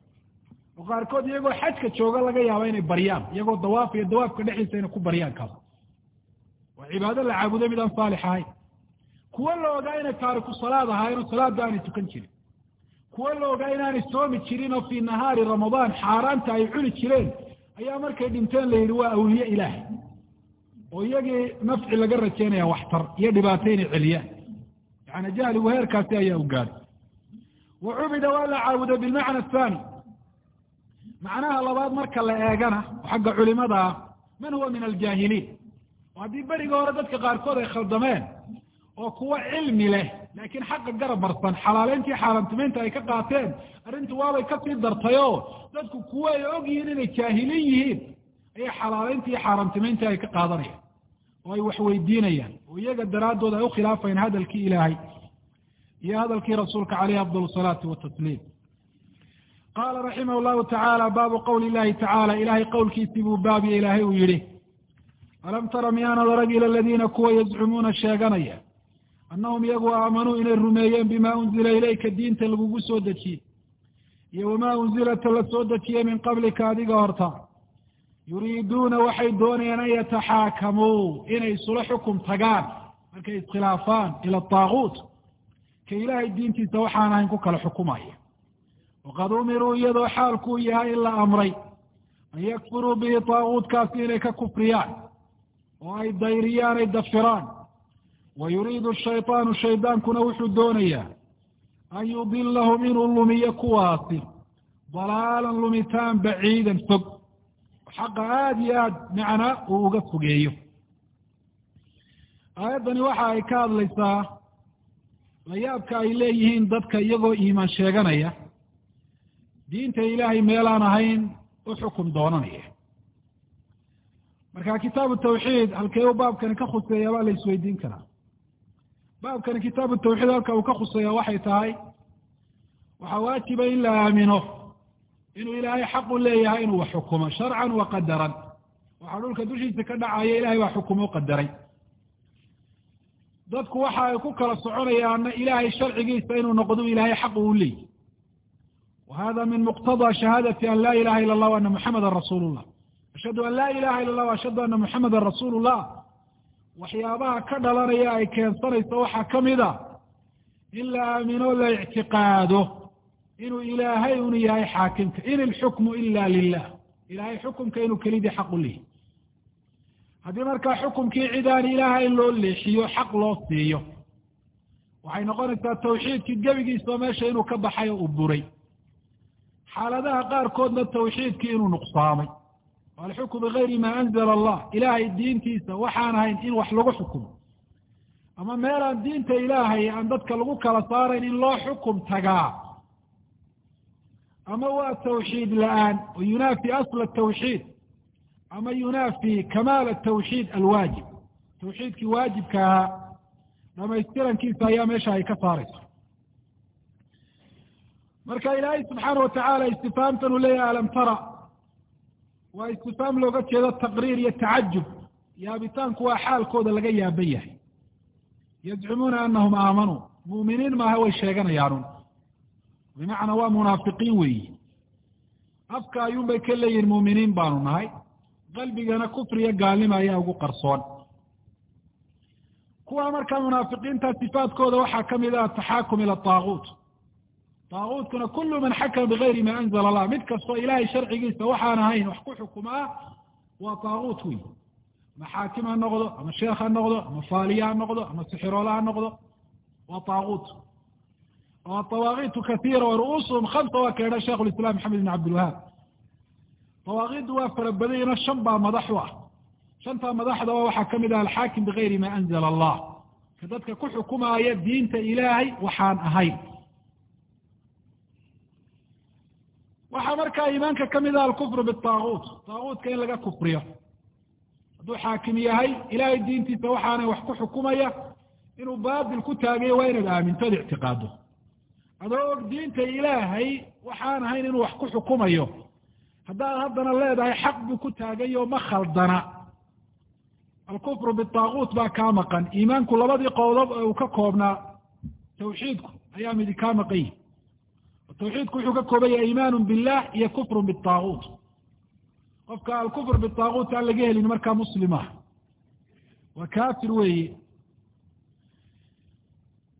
A: Oo qaarkood iyagoo xajka jooga laga yaaba inay baryaan iyagoo dawaafaya dawaafka dhexdiisa inay ku baryaan kaas waa cibaado la caabudo mid aan saalix ahayn. Kuwo la ogaa inay taariku salaad ahaayeen oo salaada aanay tukan jirin. Kuwo la ogaa inaanay soomi jirin oo fii nahaari ramadaan xaaraanta ay cuni jireen ayaa markay dhinteen la yidhi waa awliye ilaahay. Oo iyagii nafci laga rajaynaya waxtar iyo dhibaato inay celiyaan. Yaani jahligu heerkaasi ayaa u gaadhay. Wa cubida waa la caabudo bilmacna athani macnaha labaad marka la eegana oo xagga culimada ah man huwa min aljaahiliin? oo haddii beriga hore dadka qaarkood ay khaldameen oo kuwa cilmi leh laakiin xaqa garab marsan xalaaleyntii xaaraantimeynta ay ka qaateen arrintu waabay ka sii dartayoo dadku kuwa ay og yihiin inay jaahiliin yihiin ayay xalaaleyntii xaaraantimeyntii ay ka qaadanayaan oo ay waxweydiinayaan. Oo iyaga daraaddood ay ukhilaafayaan hadalkii ilaahay iyo hadalkii rasuulka caleyhi afdal salaati watasliim qaala raximah llahu tacaala baabu qowli illahi tacaala ilahay qowlkiisii buu baabiye ilaahay uu yihi alam tara miyaanad arag ila aladiina kuwa yazcumuuna sheeganaya annahum iyagu aamanuu inay rumeeyeen bima unzila ilayka diinta lagugu soo dejiyey iyo wamaa unzilata la soo dejiyey min qablika adiga horta yuriiduuna waxay doonayaan an yataxaakamuu inay isula xukum tagaan markay iskhilaafaan ila taaguut ka ilaahay diintiisa waxaan ahayn ku kala xukumaya waqad umiruu iyadoo xaalkuu yahay in la amray an yakfuruu bihi taaguutkaasi inay ka kufriyaan oo ay dayriyaan ay dafiraan. Wa yuriidu shayطaanu shaydaankuna wuxuu doonayaa an yudilahum inuu lumiyo kuwaasi. Dalaalan lumitaan baciidan fog. Xaqa aada iyo aad macna uu uga fogeeyo. Aayaddani waxa ay ka hadlaysaa layaabka ay leeyihiin dadka iyagoo iimaan sheeganaya. Diinta ilaahay meelaan ahayn u xukum doonanaya marka kitaabu tawxiid halkee u baabkani ka khuseeya baa la isweydiin karaa. Baabkani kitaabu tawxiid halka uu ka khuseeya waxay tahay waxaa waajiba in la aamino inuu ilaahay xaq u leeyahay inuu wax xukumo sharcan wa qadaran. Waxaa dhulka dushiisa ka dhacaya ilahay baa xukumo qadaray. Dadku waxa ay ku kala soconayaanna ilaahay sharcigiisa inuu noqdo ilaahay xaq uu leeyahy wa hada min muqtadaa shahaadati an laa ilaha ila allah ana muxamadan rasuulu llah ashhadu an laa ilaha ila allah ashhadu ana muxamadan rasuulu llah waxyaabaha ka dhalanaya ay keensanayso waxaa ka mid a in la aamino la ictiqaado inuu ilaahay unu yahay xaakimka. In ilxukmu ila lilah ilahay xukumka inuu kelidii xaq u leeyahy haddii markaa xukumkii cidaan ilaaha in loo leexiyo xaq loo siiyo. Waxay noqonaysaa tawxiidkii gebigiisao meesha inuu ka baxay oo uu buray. Xaaladaha qaarkoodna tawxiidkii inuu nuqsaamay alxukmu bigayri ma anzala allah ilaahay diintiisa waxaan ahayn in wax lagu xukumo ama meelaan diinta ilaahay aan dadka lagu kala saarayn in loo xukum tagaa ama waa tawxiid la'aan oo yunaafi asla tawxiid ama yunaafi kamaal atawxiid alwaajib tawxiidkii waajibka ahaa dhamaystirankiisa ayaa meesha ay ka saarayso marka ilaahay subxaana watacaala istifaamtan uu leeyahay alam tara waa istifaam looga jeedo taqriir iyo tacajub. Yaabitaanku waa xaalkooda laga yaaban yahay. Yazcumuuna anahum aamanuu mu'miniin maaha way sheeganayaanun. Bimacnaa waa munaafiqiin weeyi. Afka ayuun bay ka leeyihiin mu'miniin baanu nahay. Qalbigana kufriyo gaalnima ayaa ugu qarsoon. Kuwa markaa munaafiqiinta sifaadkooda waxaa ka mid ah ataxaakum ila taaguut taaguutkuna kulu man xakama bigayri ma anzala allah mid kastoo ilahay sharcigiisa waxaan ahayn wax ku xukumaa waa taaguut wey ama xaakim ha noqdo ama sheekh ha noqdo ama faaliye ha noqdo ama sixiroole ha noqdo waa taaguut oo atawaakitu kaiira wa ru'uusuhum kamsa waa keedha sheikhu lislam maxamed ibn cabdilwahaab tawaakiiddu waa fara badanyino shan baa madax u ah shantaa madaxdaba waxaa ka mid ah alxaakim bigayri ma anzala allah ka dadka ku xukumaaya diinta ilaahay waxaan ahayn waxaa markaa iimaanka ka mid ah alkufru bitaaguut taaguutka in laga kufriyo. Hadduu xaakim yahay ilaahay diintiisa waxaanay wax ku xukumaya inuu baatil ku taagayo waa inaad aaminto ad ictiqaado. Adoo og diinta ilaahay waxaan ahayn inuu wax ku xukumayo. Haddaad haddana leedahay xaq buu ku taagayo ma khaldana. Alkufru bitaaguut baa kaa maqan. Iimaanku labadii qowdob ee uu ka koobnaa tawxiidku ayaa midi kaa maqan yihi tawxiidku wuxuu ka kooban yahay iimaanu billah iyo kufru bitaaguut qofka alkufr bitaaguut aan laga helin markaa muslim ah waa kafir weeye.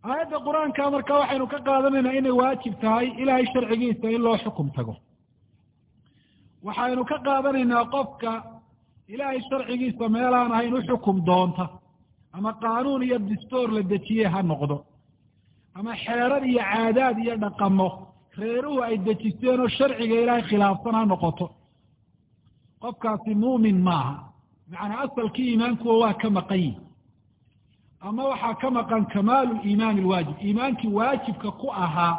A: Aayadda qur'aanka marka waxaynu ka qaadanaynaa inay waajib tahay ilahay sharcigiisa in loo xukum tago. Waxaynu ka qaadanaynaa qofka ilaahay sharcigiisa meelaan ahayn u xukum doonta ama qaanuun iyo distoor la dejiye ha noqdo ama xeerar iyo caadaad iyo dhaqamo reeruhu ay dejisteen oo sharciga ilaahay khilaafsan ha noqoto. Qofkaasi muumin maaha. Macnaa asalkii iimaankuwa waa ka maqan yihi ama waxaa ka maqan kamaalu liimaani alwaajib iimaankii waajibka ku ahaa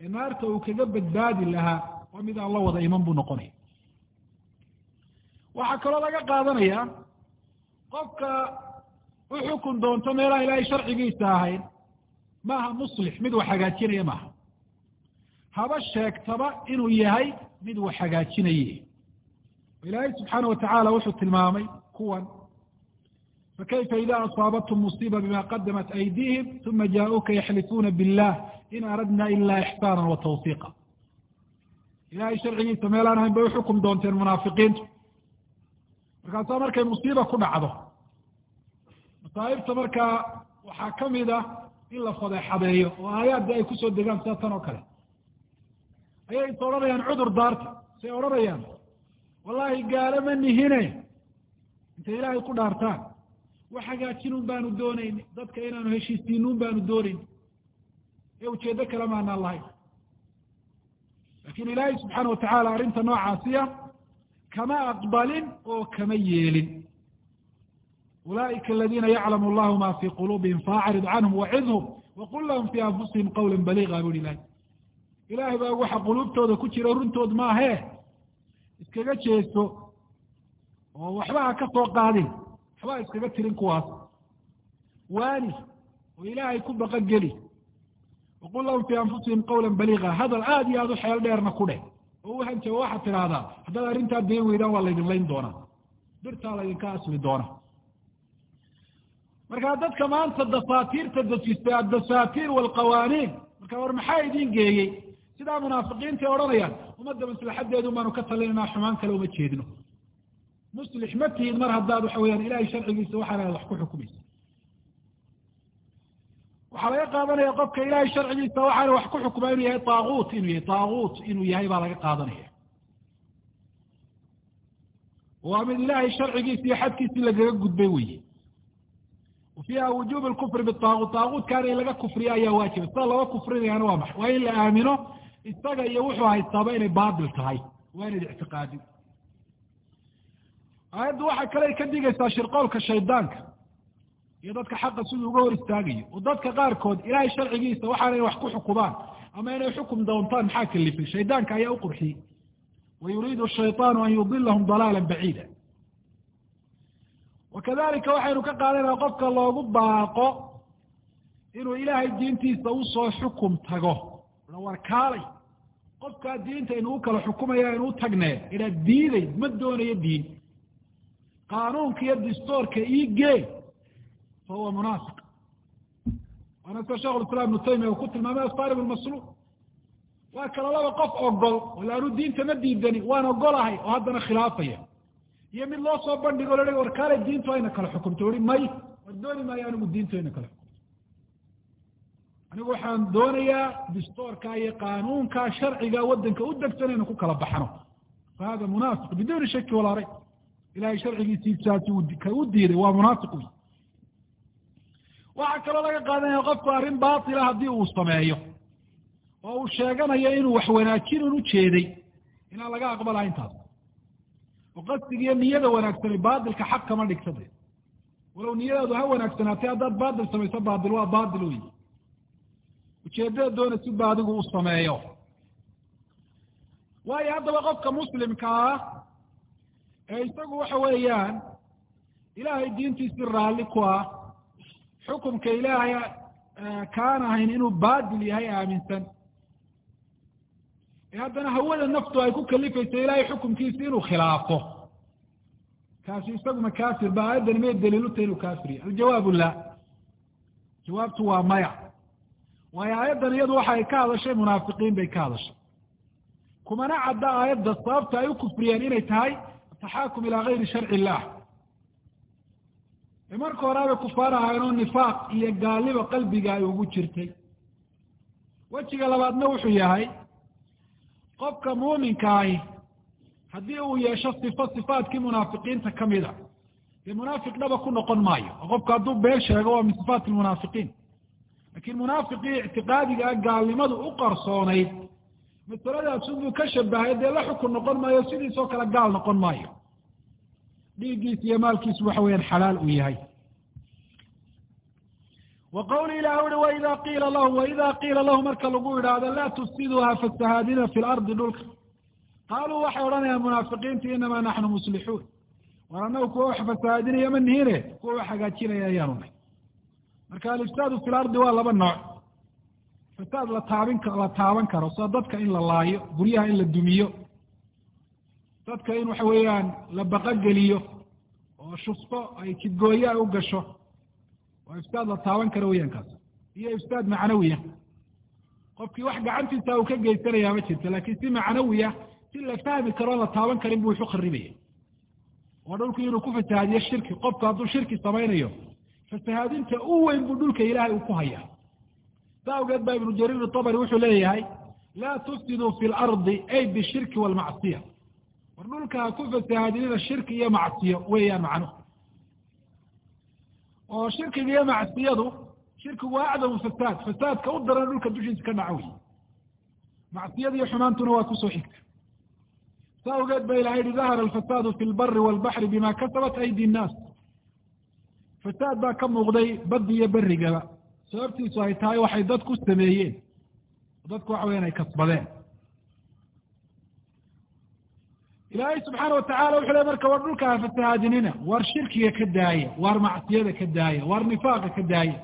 A: ee naarta uu kaga badbaadi lahaa waa mid aan la wada iman buu noqonaya. Waxaa kaloo laga qaadanaya qofka u xukun doonto meelaha ilaahay sharcigiisa ahayn maaha muslix mid wax hagaajinaya maaha haba sheegtaba inuu yahay mid wax hagaajinaye ilaahay subxaana watacaala wuxuu tilmaamay kuwan. Fakayfa ida asaabathm musiiba bima qadamat aydihim uma jaa-uuka yaxlifuuna billah in aradna ila ixsaana wa tawfiiqa ilahay sharcigiisa meelaan ahayn bay uxukum doonteen munaafiqiintu. Markaasaa markay musiiba ku dhacdo masaa'ibta markaa waxaa ka mid ah in la fadeexadeeyo oo aayaadda ay ku soo degaan sida tan oo kale ayay is odhanayaan cudur daarta. Say odhanayaan wallahi gaalo ma nihine. Intay ilaahay ku dhaartaan. Wax hagaajinun baanu doonayni dadka inaanu heshiisiinuun baanu doonayni ee ujeeddo kale maanaan lahayn. Laakiin ilaahay subxaana watacaala arrinta noocaasiya kama aqbalin oo kama yeelin. Ulaa'ika aladiina yaclamu allahu ma fii quluubihim faacrid canhum wacidhum waqul lahum fii anfusihim qawla baliiqa bui ilahay ilahay baa waxa quluubtooda ku jira runtood maahee iskaga jeeso oo waxba ha ka soo qaadin waxba iskaga tirin kuwaas. Waani oo ilaahay ku baqogeli waqul lahum fii anfusihim qawla baliiqa hadal aada iyo aada u xeel dheerna ku dheh. Oo u hanjaba waxaad tidhaahdaa haddaad arrintaa dayn weydaan waa laydin layn doonaa. Birtaa laydinka asli doona markaa dadka maanta dasaatiirta dejistay addasaatiir waalqawaaniin marka war maxaa idin geeyey sidaa munaafiqiintaay odhanayaan ummadda maslaxadeedun baanu ka talinayna xumaan kale uma jeedno. Muslix ma tihid mar haddaad waxa weyaan ilahay sharcigiisa waxaana wax ku xukumaysa waxaa laga qaadanaya qofka ilahay sharcigiisa waxaana wax ku xukumaa inuu yahay taaguut inuu yahay taaguut inuu yahay baa laga qaadanaya. Waa mid ilahay sharcigiisa iyo xadkiisii lagaga gudbay weye wa fiiha wujuub lkufri bitaaguut taaguutkaana in laga kufriyo ayaa waajiba sida laga kufrinayaana waa maxay? Waa in la aamino isaga iyo wuxuu haystaaba inay baatil tahay. Waa inayd ictiqaadin aayaddu waxaa kale ka digaysaa shirqoolka shaydaanka iyo dadka xaqa siduu uga hor istaagayo. Oo dadka qaarkood ilahay sharcigiisa waxaanay wax ku xukumaan ama inay xukum doontaan maxaa kalifay? Shaydaanka ayaa u qurxiyey wa yuriidu shayطaanu an yudilahum dalaala baciida. Wakadalika waxaynu ka qaadanaa qofka loogu baaqo inuu ilaahay diintiisa u soo xukum tago. War kaalay qofkaa diinta inuu kala xukumaya inuu tagnee inaad diiday ma doonayo diin. Qaanuunka iyo distoorka igee fa huwa munaafiq. Waana sida shekh islam ibnu taymiya uu ku tilmaamay asarib lmasluub waa kala laba qof ogol wala anu diinta ma diidani waan ogolahay oo haddana khilaafaya. Iyo mid loo soo bandhigo la war kaale diintu ayna kala xukumto ui may war dooni maayo anigu diintu ayna kala xukumto anigu waxaan doonayaa distoorka iyo qaanuunka sharciga waddanka u degsan inaynu ku kala baxno. Fa hada munaafiq biduuni shaki walaa rayb. Ilahay sharcigiisiisaasi ka u diiday waa munaafiq wy waxaa kaloo laga qaadanaya qofku arrin baatila haddii uu sameeyo oo uu sheeganayo inuu wax wanaajin un ujeeday inaan laga aqbalaha intaas oo qasdigiiyo niyada wanaagsani baatilka xaq kama dhigta de walow niyadaadu ha wanaagsanaatay haddaad baatil samayso baatil waa baatil wey ujeeddada doona si ba adigu u sameeyo. Waayo haddaba qofka muslimka ah ee isagu waxa weeyaan ilaahay diintiisii raalli ku ah xukumka ilaahay kaan ahayn inuu baadil yahay aaminsan. Ee haddana hawada naftu ay ku kalifayso ilaahay xukumkiisi inuu khilaafo. Kaasi isaguma kaafir ba aayaddani may daliil u tahay inuu kaafir yahy aljawaabu la jawaabtu waa maya waayo aayaddan iyadu waxa ay ka hadashay munaafiqiin bay ka hadashay. Kumana cadda aayadda sababta ay u kufriyeen inay tahay ataxaakum ilaa gayri sharci illah. Ee marka horaabay kufaar ahayn nifaaq iyo gaalniba qalbiga ay ugu jirtay. Wejiga labaadna wuxuu yahay qofka muuminkaahi haddii uu yeesho sifo sifaadkii munaafiqiinta ka mid a dee munaafiq dhaba ku noqon maayo. Oo qofku hadduu been sheego waa min sifaati lmunaafiqiin laakiin munaafiqii ictiqaadiga ah gaalnimadu u qarsoonayd masaladaas unbuu ka shabahay dee la xukun noqon maayo sidiisoo kale gaal noqon maayo. Dhiiggiisa iyo maalkiisu waxa weeyaan xalaal uu yahay. Wa qawli ilah ui waida qiila lahum waida qiila lahu marka lagu idhaahdo laa tufsiduuha fasahaadina fi lardi dhulka. Qaaluu waxay odhanayaan munaafiqiinta inamaa naxnu muslixuun war annagu kuwa wax fasahaadinaya ma nihine kuwa wax hagaajinaya ayaanu nahy marka alifsaadu fi lardi waa laba nooc. Fasaad la taaban karo sida dadka in la laayo guryaha in la dumiyo. Dadka in waxa weeyaan la baqogeliyo oo shufto ay jidgooye ay u gasho. Waa ifsaad la taaban karo weyaan kaas. Iyo ifsaad macnawiya. Qofkii wax gacantiisa uu ka geysanayaa ma jirto laakiin si macnawiya si la fahmi karo la taaban karin buu wuxu kharibaya oo dhulku inuu ku fasahaadiyo shirki qofku hadduu shirki samaynayo fasahaadinta u weyn buu dhulka ilaahay uu ku hayaa saa awgeed baa ibnu jariir itabari wuxuu leeyahay laa tufsiduu fi lardi ay bishirki waalmacsiya war dhulka ha ku fasahaadinina shirki iyo macsiyo weeyaan macnuhu oo shirkiga iyo macsiyadu shirkigu waa acdamu fasaad fasaadka u daran dhulka dushiisa ka dhaco wey macsiyada iyo xumaantuna waa ku soo xigta saa awgeed ba ilahay yihi dahara alfasaadu fi lbari walbaxri bima kasabat aydi nnaas fasaad baa ka muuqday baddi iyo berigaba sababtiisu ay tahay waxay dadku sameeyeen. Dadku waxa weyan ay kasbadeen. Ilaahay subxaana watacala wuxu le marka war dhulka ha fasahaadinina war shirkiga ka daaya war macsiyada ka daaya war nifaaqa ka daaya.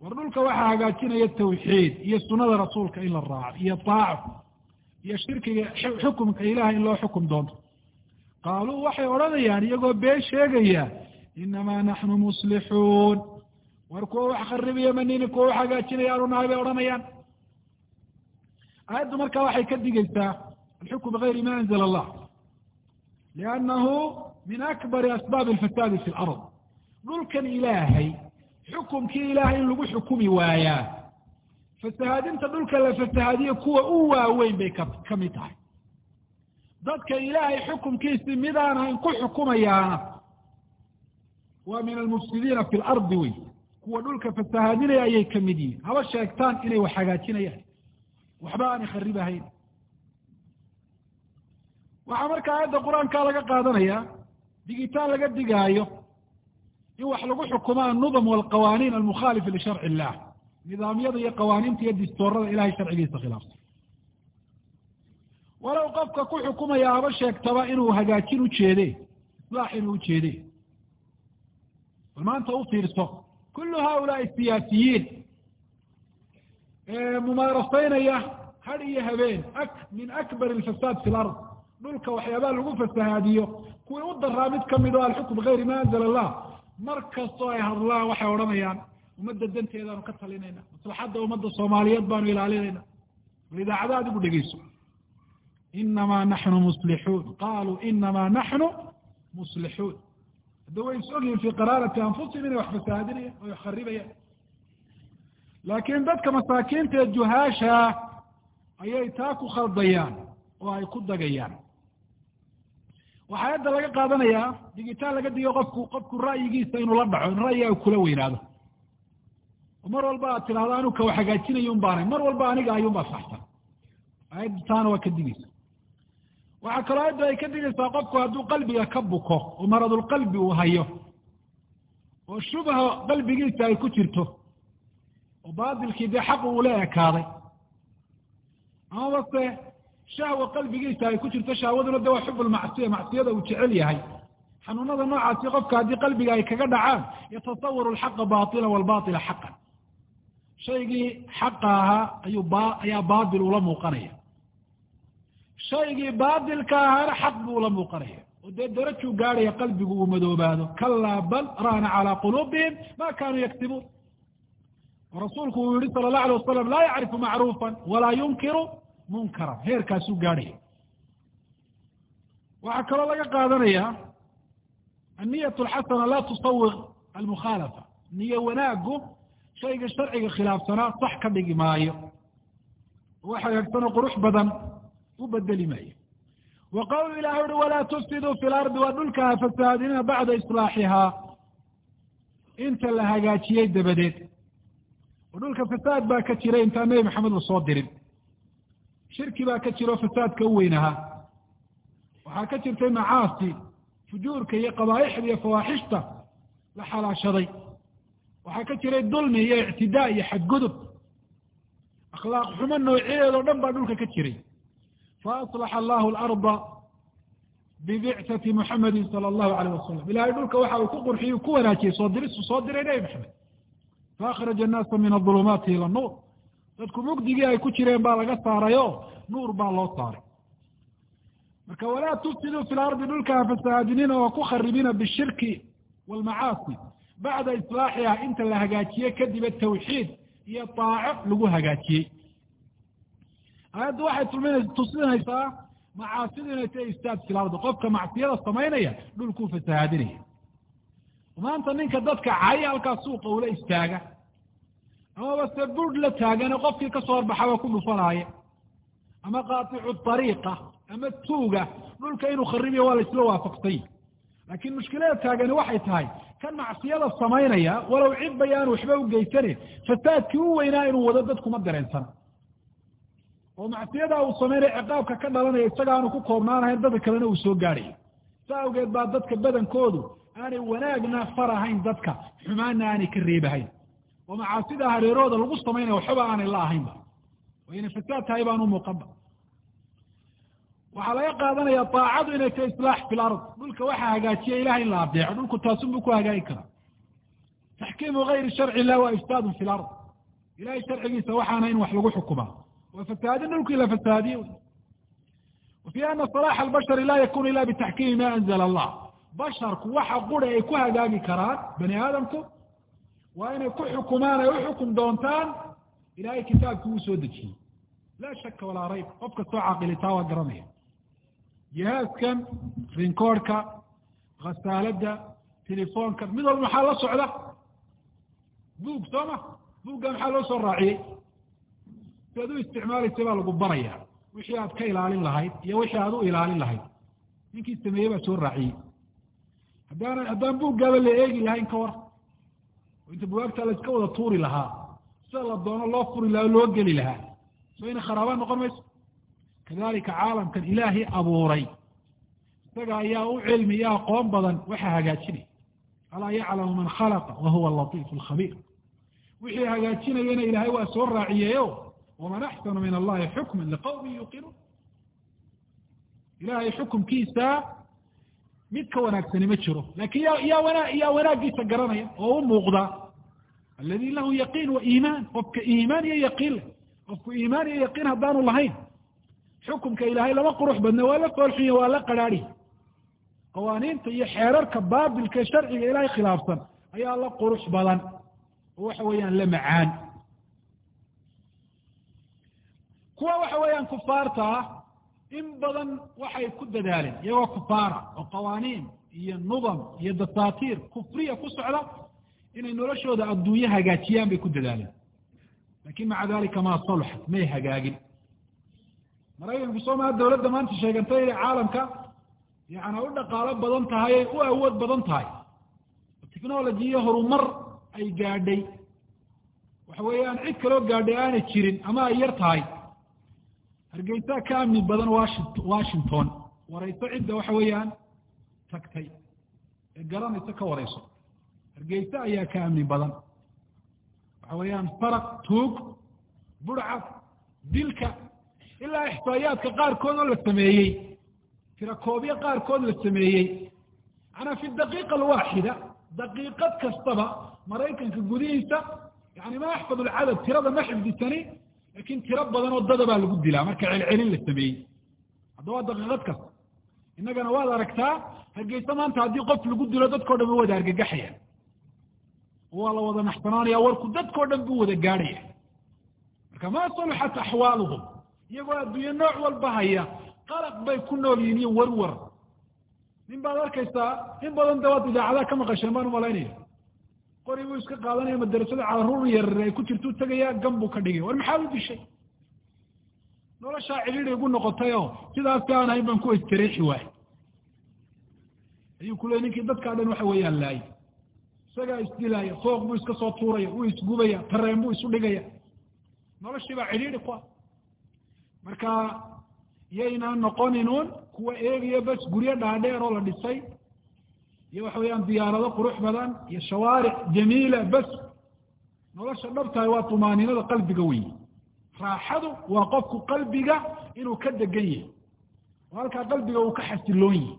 A: War dhulka waxaa hagaajinaya tawxiid iyo sunada rasuulka in la raaco iyo taaco iyo shirkiga xukumka ilahay in loo xukum doonto. Qaaluu waxay odhanayaan iyagoo been sheegaya inamaa naxnu muslixuun war kuwa wax kharibaya manini kuwa wax hagaajinayaanu nahay bay odhanayaan aayaddu markaa waxay ka digaysaa alxukm bigayri ma anzla allah liannahu min akbari asbaabi alfasaadi fi lard dhulkan ilaahay xukumkii ilaahay in lagu xukumi waayaa fasahaadinta dhulka la fasahaadiyo kuwa u waaweyn bay ka ka mid tahay dadka ilaahay xukumkiisi midaan ahayn ku xukumayaana waa min almufsidiina fi lardi wey. Kuwa dhulka fasahaadinaya ayay ka mid yihiin. Haba sheegtaan inay wax hagaajinayaan. Waxba aanay kharibahayn waxaa marka aayadda qur'aanka laga qaadanaya digitaan laga digaayo in wax lagu xukumo annudam walqawaaniin almukhaalifa lisharci illah. Nidaamyada iyo qawaaniinta iyo distoorada ilahay sharcigiisa khilaafsan. Walow qofka ku xukumaya haba sheegtaba inuu hagaajin ujeede islaax inuu ujeede bal maanta u fiirso kullu haulaai siyaasiyiin mumaarasaynaya had iyo habeen min akbar alfasaad fi lard dhulka waxyaabaha lagu fasahaadiyo. Kuwii u daraa mid ka mid o alxukm bigayri ma anzla allah. Mar kastoo ay hadlaan waxay odhanayaan ummadda danteedaanu ka talinayna maslaxadda ummadda soomaaliyeed baanu ilaalinayna. Bal idaacada adigu dhegeyso inamaa naxnu muslixuun. Qaluu inamaa naxnu muslixuun hadda way is ogyihiin fi qaraarati anfusihim inay wax fasahaadinayaan o wax laakiin dadka masaakiinta ee juhaasha ayay taa ku khaldayaan oo ay ku dagayaan. Waxaa hadda laga qaadanayaa digitaan laga digo qofku qofku ra'yigiisa inuu la dhaco in ra'yiga kula weynaado. Oo mar walba aad tidhahdo anu ka wax hagaajinayo un baanay mar walba aniga ayuun baa saxsan aayaddu taana waa ka digeysa waxaa kaloo aayaddu ay ka digaysaa qofku hadduu qalbiga ka buko oo maradulqalbi uu hayo oo shubha qalbigiisa ay ku jirto oo baatilkii dee xaqu uu la ekaaday. Amaba se shahwa qalbigiisa ay ku jirto shahwaduna de waa xub lmacsiya macsiyada uu jecel yahay. Xanuunada noocaasi qofka haddii qalbiga ay kaga dhacaan yatasawaru alxaqa baila walbaila xaqan. Shaygii xaqa ahaa ayuu ba ayaa baatil ula muuqanaya shaygii baatilka ahaana xaq buu ula muuqanaya oo dee darajuu gaadhaya qalbigu uu madoobaado. Kalaa bal raana calaa quluubihim ma kanuu yaktibuun. Oo rasuulku uu yihi sala allahu alay wasalam laa yacrifu macruufan walaa yunkiru munkaran. Heerkaasuu gaadhaya. Waxaa kaloo laga qaadanaya anniyat alxasana laa tusawiq almukhaalafa niyo wanaaggu shayga sharciga khilaafsanaa sax ka dhigi maayo. Wax hagaagsanoo qurux badan u bedeli maayo wa qawlu ilahi uhi walaa tufsiduu fi lardi waa dhulka ha fasaadinina bacda islaaxihaa. Inta la hagaajiyey dabadeed oo dhulka fasaad baa ka jiray intaan nebi maxamed la soo dirin. Shirki baa ka jiro fasaadka u weyn ahaa waxaa ka jirtay macaasi fujuurka iyo qabaaixda iyo fawaaxishta la xalaashaday. Waxaa ka jiray dulmi iyo ictidaa iyo xadgudub. Akhlaaq xumo noocyadeedao dhan baa dhulka ka jiray faaslaxa allahu alarda bibicati muxamedin sala allahu alayh wasalam ilahay dhulka waxa uu ku qurxiyey ku wanaajiyey soo diristu soo diray nebi maxamed faakhraja annaasa min adulumaati ila nuur dadku mugdigii ay ku jireen baa laga saarayo nuur baa loo saaray marka walaa tufsiduu fi lardi dhulka ha oo ku kharibina bishirki waalmacaasi bacda islaaxiha inta la hagaajiye kadiba tawxiid iyo daaco lagu hagaajiyey aayaddu waxay tulminaysa tusinaysaa macaasidu inay tahay istaad fi lardi qofka macsiyada samaynaya dhulkuu fasahaadinaya maanta ninka dadka cay halkaa suuqa ula istaaga. Amaba se bur la taagane qofkii ka soo horbaxaba ku dhufanaaya ama qaaticu ariiqa ama tuuga dhulka inuu kharibiyo waa la isla waafaqsany laakiin mushkilada taagani waxay tahay kan macsiyada samaynaya walow cidba yaanu waxba u geysanin fasaadkii u weynaa inuu wado dadkuma dareensan oo macsiyadaa uu samaynaya ciqaabka ka dhalanaya isaga aanu ku koobnaanahayn dadka kalena uu soo gaadhayo saa awgeed baa dadka badankoodu aanay wanaagna farahayn dadka xumaanna aanay ka reebahayn. Oo macaasida hareerooda lagu samaynaya waxba aanay la ahaynba. Oo fasaad tahay baan u muuqanba. Waxaa laga qaadanaya daacadu inay tahay islaax fi lard dhulka waxaa hagaajiya ilahay in la adeeco dhulku taasunbuu ku hagaagi karaa. Taxkiimu gayri sharci illah waa ifsaadun fi lard ilahay sharcigiisa waxaana in wax lagu xukumaa waa fasaadin dhulkii la fasaadiye wa fi ana salaaxa albashari laa yakunu ila bitaxkiimi ma anzala allah basharku waxa qura ay ku hagaagi karaan bani aadamku waa inay ku xukumaan ay uxukum doontaan ilahay kitaabkii uu soo dejiyey laa shaka walaa rayb qof kastoo caaqilitaa waa garanaya jihaaskan rinkoorhka khasaaladda telefoonka mid walba maxaa la socda buug soo ma buugga maxaa loo soo raaciyey si u isticmaalaysa baa lagu baraya. Wixii aad ka ilaalin lahayd iyo wixii aad u ilaalin lahayd. Ninkii sameeyey baa soo raaciyey. Haddaan haddaan buuggaaba la eegi lahayn ka war. Inta bugaagta la iska wada tuuri lahaa. Sida la doono loo furi lahaa o loo geli lahaa. Soo inay kharaabaan noqon mayso? Kadalika caalamkan ilaahay abuuray. Isaga ayaa u cilmi iyo aqoon badan waxa hagaajinaya alaa yaclamu man khalaqa wa huwa alatiifu alkhabiir wixii hagaajinayana ilaahay waa soo raaciyeeyo waman axsanu min allahi xukman liqawmin yuuqinuun ilahay xukumkiisa mid ka wanaagsani ma jiro laakiin ya yaa wana yaa wanaaggiisa garanaya oo u muuqda aladi lahu yaqiin wa iimaan qofka iimaan iyo yaqiin leh qofku iimaan iyo yaqiin haddaanu lahayn xukumka ilaahay lama qurux badna waa la foolxunya waa la qaraari qawaaniinta iyo xeerarka baabilka ee sharciga ilaahay khilaafsan ayaa la qurux badan oo waxa weeyaan la macaan kuwa waxa weeyaan kufaarta ah in badan waxay ku dadaaleen iyagoo kufaara oo qawaaniin iyo nudam iyo dasaatiir kufriya ku socda inay noloshooda adduunye hagaajiyaan bay ku dadaaleen laakiin maca dalika ma saluxat may hagaagin. Maraykanku soo maa dawladda maanta sheegantay inay caalamka yana u dhaqaalo badan tahay ay u awood badan tahay. Technology iyo horumar ay gaadhay. Waxa weeyaan cid kaloo gaadhay aanay jirin ama ay yar tahay hargeysaa ka amni badan washi washington. Warayso cidda waxa weeyaan tagtay. Ee garanayso ka warayso hargeysa ayaa ka amni badan. Waxa weeyaan faraq tuug burcad dilka ilaa ixsaayaadka qaarkood oo la sameeyey. Tirakoobyo qaarkood la sameeyey. Macanaa fi daqiiqa alwaaxida daqiiqad kastaba maraykanka gudihiisa yani ma axfad alcadad tirada ma xifdisani laakiin tiro badan oo dada baa lagu dilaa marka celcelin la sameeyey. Hadda waa daqiiqad kasta innagana waad aragtaa hargeysa maanta haddii qof lagu dilo dadkao dhan ba wada argagaxaya. Waa la wada naxsanaanaya warku dadkao dhan buu wada gaadhaya. Marka ma saluxat axwaaluhum? Iyagoo adduunye nooc walba haya qalaq bay ku nool yihiin iyo warwar. Nin baad arkaysaa in badan dawaad idaacadaha ka maqasheen baan u malaynaya qori buu iska qaadanaya madarasada carruur yarar ay ku jirtuu tegaya gan buu ka dhigay. War maxaa u dishay? Noloshaa cidhiidi igu noqotay oo sidaasi aan ahayn baan ku istareexi waay. Ayuu ku ninkii dadkaa dhan waxa weeyaan laayay. Isagaa isdilaaya fooq buu iska soo tuuraya wuu isgubaya tareen buu isu dhigaya. Noloshii baa cidhiidi ku ah. Marka yaynaan noqoninuun kuwa eegaya bas guryo dhaadheer oo la dhisay iyo waxa weeyaan diyaarado qurux badan iyo shawaaric jamiila bas nolosha dhabtahay waa tumaaninada qalbiga weyi raaxadu waa qofku qalbiga inuu ka degan yahay oo halkaa qalbiga uu ka xasiloon yahi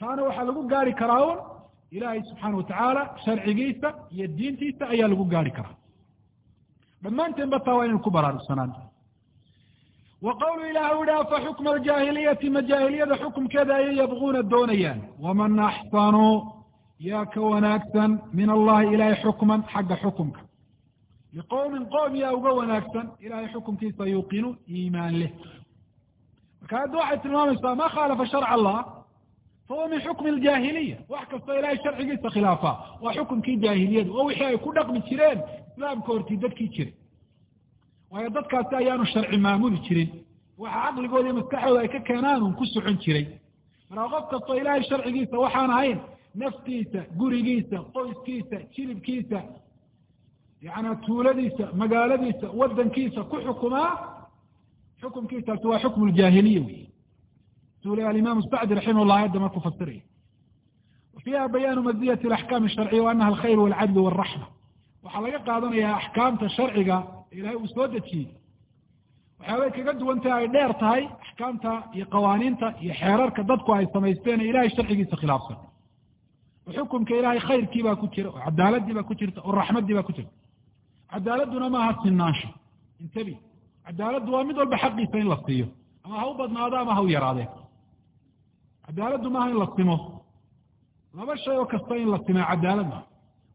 A: taana waxaa lagu gaari karaa un ilaahay subxaana watacaala sharcigiisa iyo diintiisa ayaa lagu gaari karaa. Dhammaanteen ba taa waa inaynu ku baraarugsanaan wa qawlu ilaah u ihi afa xukma aljaahiliyati ma jaahiliyada xukumkeeda ayay yabquuna doonayaan waman axsanu yaa ka wanaagsan min allahi ilahay xukman xagga xukumka liqowmin qoom yaa uga wanaagsan ilahay xukumkiisa yuuqinu iimaan leh marka hadda waxay tilmaamaysaa ma khaalafa sharca allah fahuwa min xukmi aljaahiliya wax kastoo ilahay sharcigiisa khilaafa waa xukumkii jaahiliyada oo wixii ay ku dhaqmi jireen islaamka hortii dadkii jiray waayo dadkaasi ayaanu sharci maamuli jirin. Waxa caqligooda iyo maskaxdooda ay ka keenaan un ku socon jiray. Marka qof kastoo ilaahay sharcigiisa waxaan ahayn naftiisa gurigiisa qoyskiisa jilibkiisa yana tuuladiisa magaaladiisa wadankiisa ku xukumaa xukumkiisaasi waa xukmu ljaahiliya wey sule alimaam sacdi raximah llah ayadda markuu fasiraya fiiha bayaanu maziyati alaxkaam asharciya wa anaha alkhayr walcadl waraxma waxaa laga qaadanayaa axkaamta sharciga ilahay uu soo dejiyey. Waxyaabay kaga duwantaha ay dheer tahay axkaamta iyo qawaaniinta iyo xeerarka dadku ay samaysteen ee ilahay sharcigiisa khilaafsan. Oo xukumka ilahay khayrkii baa ku jira oo cadaaladii baa ku jirta oo raxmaddii baa ku jirta. Cadaaladuna maaha sinaansho intabi cadaaladdu waa mid walba xaqiisa in la siiyo ama ha u badnaado ama ha u yaraadeen cadaaladdu maaha in la simo. Laba shay oo kasta in la simaa cadaalad maaha.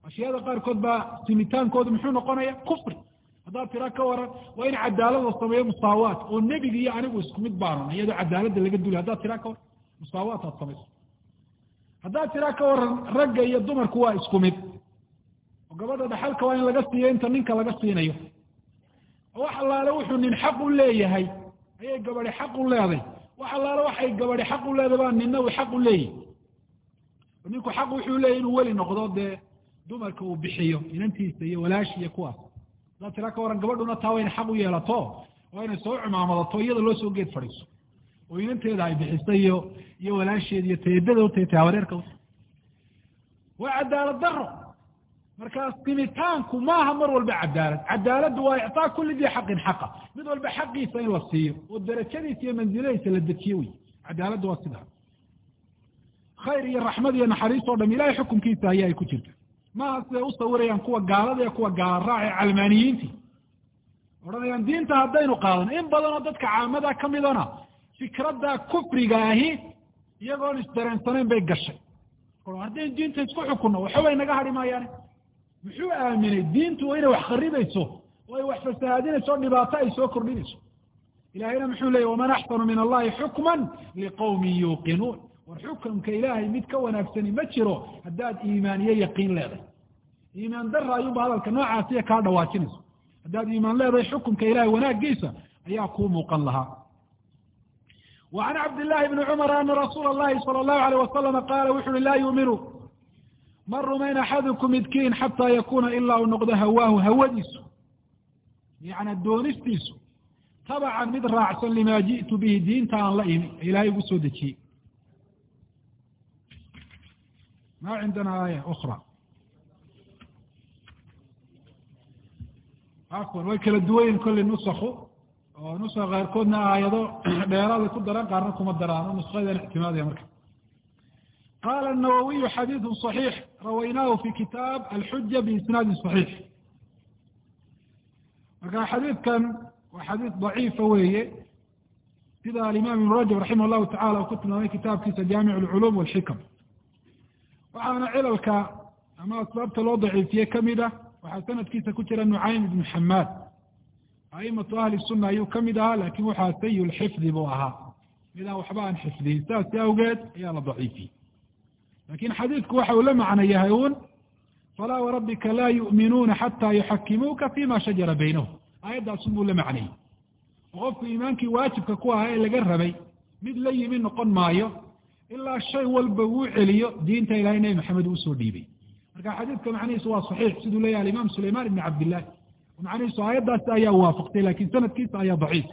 A: Ashyaada qaarkood baa simitaankoodu muxuu noqonaya kufri haddaad tiraa ka waran waa in cadaalad la sameeyo musaawaat oo nebiga iyo anigu isku mid baanuna iyadoo cadaaladda laga dulay haddaad tiraa ka waran musaawaat aad samayso. Haddaad tiraa ka waran ragga iyo dumarku waa isku mid. Oo gabadha dhaxalka waa in laga siiyo inta ninka laga siinayo. Oo wax allaale wuxuu nin xaq u leeyahay. Ayay gabadi xaq u leeday. Wax allaale waxay gabadi xaq u leeday baa ninna uu xaq u leeyahy ninku xaq wuxuu leeyahy inuu weli noqdo dee dumarka uu bixiyo inantiisa iyo walaashi iyo kuwaas haddaad tiraa ka waran gabadhuna taa waa inay xaq u yeelato waa inay soo cumaamadato iyada loo soo geed fadhiiso. Oo inanteeda ay bixiso iyo iyo walaasheeda iyo teedada utay uta waa cadaalad daro markaa simitaanku maaha mar walba cadaalad. Cadaaladdu waa ictaa kulli dii xaqin xaqa. Mid walba xaqiisa in la siiyo oo darajadiisa iyo mansiladiisa la dejiyo wey. Cadaaladdu waa sidaa. Khayr iyo raxmad iyo naxariis oo dham ilahay xukunkiisa ayaa ay ku jirta maaha siday u sawirayaan kuwa gaalada iyo kuwa gaala raace calmaaniyiintii? Odhanayaan diinta haddaynu qaadano in badanoo dadka caamada ka midana fikradda kufriga ahi iyagoon isdareensanayn bay gashay. Haddaynu diinta isku xukunno waxbay naga hadhi maayaane. Muxuu aaminay? Diintu inay wax kharibayso oo ay wax fasahaadinayso o dhibaato ay soo kordhinayso. Ilahayna muxuu leeyay waman axsanu min allahi xukman liqawmin yuuqinuun war xukumka ilaahay mid ka wanaagsani ma jiro haddaad iimaan iyo yaqiin leedahay. Iimaan dara ayuunba hadalka noocaasiya kaa dhawaajinayso. Haddaad iimaan leedahay xukunka ilahay wanaagiisa ayaa kuu muuqan lahaa. Can cabdillahi bni cumar ana rasuula allahi sala allahu alayh wasalama qaala wuxu uhi laa yuuminu ma rumayn axadukum midkiin xataa yakuuna ilaa uu noqdo hawaahu hawadiisu yacni doonistiisu tabacan mid raacsan lima ji'tu bihi diinta aan la imi ilaahay ugu soo dejiyey ma cindana aaya ukra afwan way kala duwanyihin kolley nusaku oo nuska qaarkoodna aayado dheeraaday ku daran qaarna kuma daraan nuskadan ixtimaadaya marka qala النawwiyu xadiiثu صaxiix rawaynaahu fi kitaab alxuja biisnaadi صaxiix marka xadiidkan waa xadiis daciifa weeye sida alimaam ibn rajab raximah llahu tacala uu ku tilmaamay kitaabkiisa jaamic اlculuum wاlxikam waxaana cilalka ama asbaabta loo daciifiyey ka mid ah waxaa sanadkiisa ku jira nucaym ibnu xamaad aimatu ahli suna ayuu ka mid ahaa laakiin waxaa sayi lxifdi buu ahaa. Midaan waxba aan xifdiyin sidaasi awgeed ayaa la daciifiyey. Lakin xadiidku waxa uu la macno yahay un falaa warabbika laa yu'minuuna xataa yuxakimuuka fima shajara baynahum aayaddaas unbuu la macnayey. Oo qofku iimaankii waajibka ku ahaa ee laga rabay mid la yimi noqon maayo ilaa shay walba uu celiyo diinta ilahay nebi maxamed uu u soo dhiibay. Marka xadiidka macnihiisu waa saxiix siduu leeyahay alimaam sulayman ibn cabdillahi macnihiisu aayaddaasi ayaa waafaqtay laakiin sanadkiisa ayaa daciif.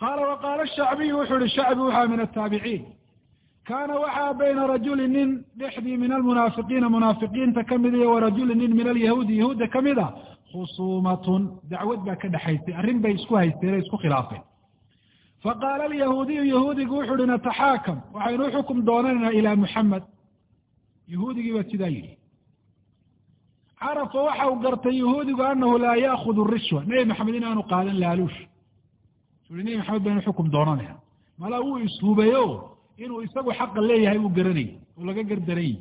A: Qaala waqaala shacbiyu wuxuu ihi shacbi waxaa min ataabiciin kaana waxaa bayna rajuli nin dhexdii min almunaafiqiina munaafiqiinta ka mid iyo warajuli nin min alyahuudi yahuudda ka mid a khusuumatun dacwad baa ka dhexaysay arrin bay isku haysteen isku khilaafeen faqaala alyahuudiyu yahuudigu wuxu uhi nataxaakam waxaynu uxukum doonanaynaa ilaa muxamed yahuudigii baa sidaa yidhi carafa waxa uu gartay yahuudigu anahu laa yaakudu rishwa nebi maxamed in aanu qaadan laaluush su nebi maxamed baynu xukum doonanayna mala wuu ishubayo inuu isagu xaqa leeyahay uu garanayay oo laga gardarayy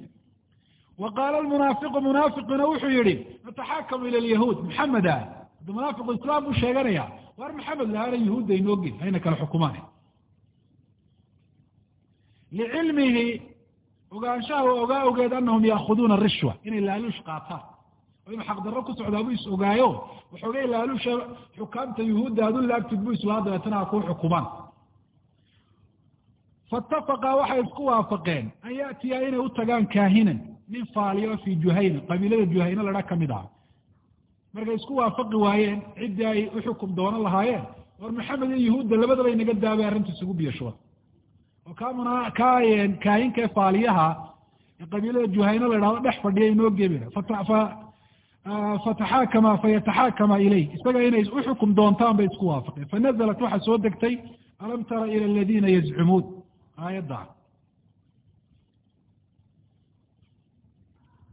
A: wa qaala almunaafiqu munaafiqina wuxuu yihi nataxaakamu ila alyahuud maxameda hadda munaafiqu islaam buu sheeganaya war maxamed lahaana yahuudda inooge hayna kala xukumaan licilmihi ogaanshaha u ogaa ogeed anahum yaakuduuna rishwa inay laaluush qaataan. Oo inuu xaqdarro ku socdaa buu is ogaayo. Waxoogay laaluusha xukaamta yuhuudda adu laabtid bu islaa dabeetana ha kuu xukumaan. Faitafaqa waxay isku waafaqeen an ya'tiya inay u tagaan kaahinan nin faaliyo fi juhayna qabiilada juhayna ladha ka mid aha markay isku waafaqi waayeen ciddii ay uxukum doonan lahaayeen war maxamed iyo yahuudda labadaba inaga daabay arrinta isugu biyashooda oo kamuna ka kaahinkae faaliyaha ee qabiilada juhayna la dhahdo dhex fadhiya inoo gebira fataxaakama fayataxaakama ilayh isaga inay uxukum doontaan bay isku waafaqeen. Fanazalat waxaa soo degtay alam tara ila aladina yazcumuun aayadda.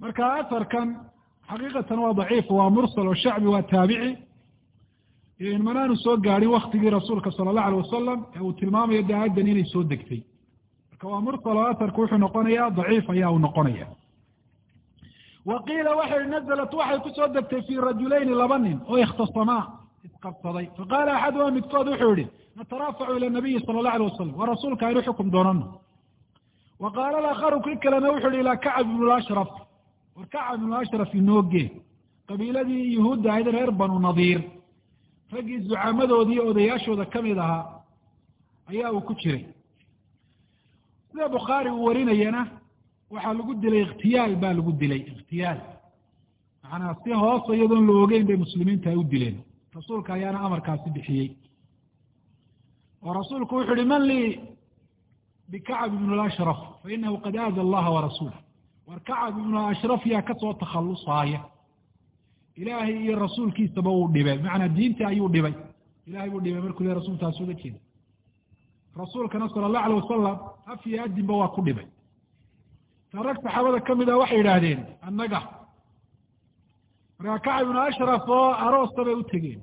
A: Marka asarkan xaqiiqatan waa daciif waa mursal oo shacbi waa taabici manaanu soo gaadhin waktigii rasuulka sala allahu alay wasalam ee uu tilmaamayo de aayaddan inay soo degtay marka waa mursal oo asarku wuxuu noqonayaa daciif ayaa uu noqonaya wa qiila waxay nazalat waxay ku soo degtay fi rajulayni laba nin oo ikhtasamaa isqabsaday faqaala axaduhuma midkood wuxuu yihi nataraafacu ila nabiyi sala allahu alay wasalam waa rasuulka aynu xukum doonano wa qaala alakharu kii kalena wuxu yihi ilaa kacab ibnu lashraf war kacab ibnu ashraf inooge qabiiladii yuhuudda ahayd reer banu nadiir. Raggii zucamadoodii odayaashooda ka mid ahaa ayaa uu ku jiray. Sida bukhaari uu warinayana waxaa lagu dilay ikhtiyaal baa lagu dilay ikhtiyaal. Macnaa si hoosa iyadoon la ogeyn bay muslimiinta ay u dileen. Rasuulka ayaana amarkaasi bixiyey. Oo rasuulku wuxu uhi man lii bikacab ibn lashraf fainahu qad aada allaha warasuulah war kacab ibnu ashraf yaa ka soo takhalusaaya ilaahay iyo rasuulkiisaba uu dhibay. Bimacnaa diintii ayuu dhibay. Ilahay buu dhibay markuu le rasuulkaas uga jeeda. Rasuulkana sala allahu alay wasalam af iyo adinba waa ku dhibay. Ta rag saxaabada ka mid ah waxay yidhaahdeen annaga. Markaa kacab ibnu ashraf oo aroosta bay u tegeen.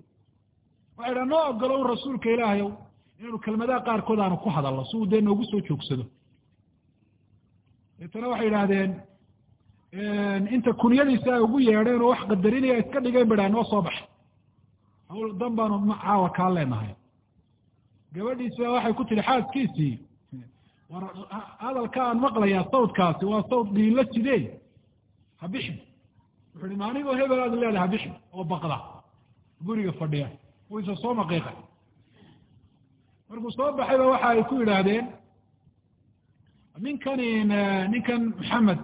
A: Waxay dhaha noo ogolo u rasuulka ilaahayow inaynu kelmadaha qaarkood aanu ku hadalno si uu dee noogu soo joogsado. Deetana waxay yidhaahdeen inta kunyadiisa ay ugu yeedheen oo wax qadarinaya iska dhigeen ba noo soo baxay. Hawl dan baanu caawa kaa leenahay. Gabadhiisa waxay ku tihi xaaskiisii war hadalka aan maqlayaa sawdkaasi waa sawd dhiilo sidee? Ha bixi wuxu uhi ma anigoo hebel aad leedaha bixi oo baqda. Guriga fadhiya. Wuu soo maqiiqay. Markuu soo baxayba waxa ay ku yidhaahdeen ninkani ninkan maxamed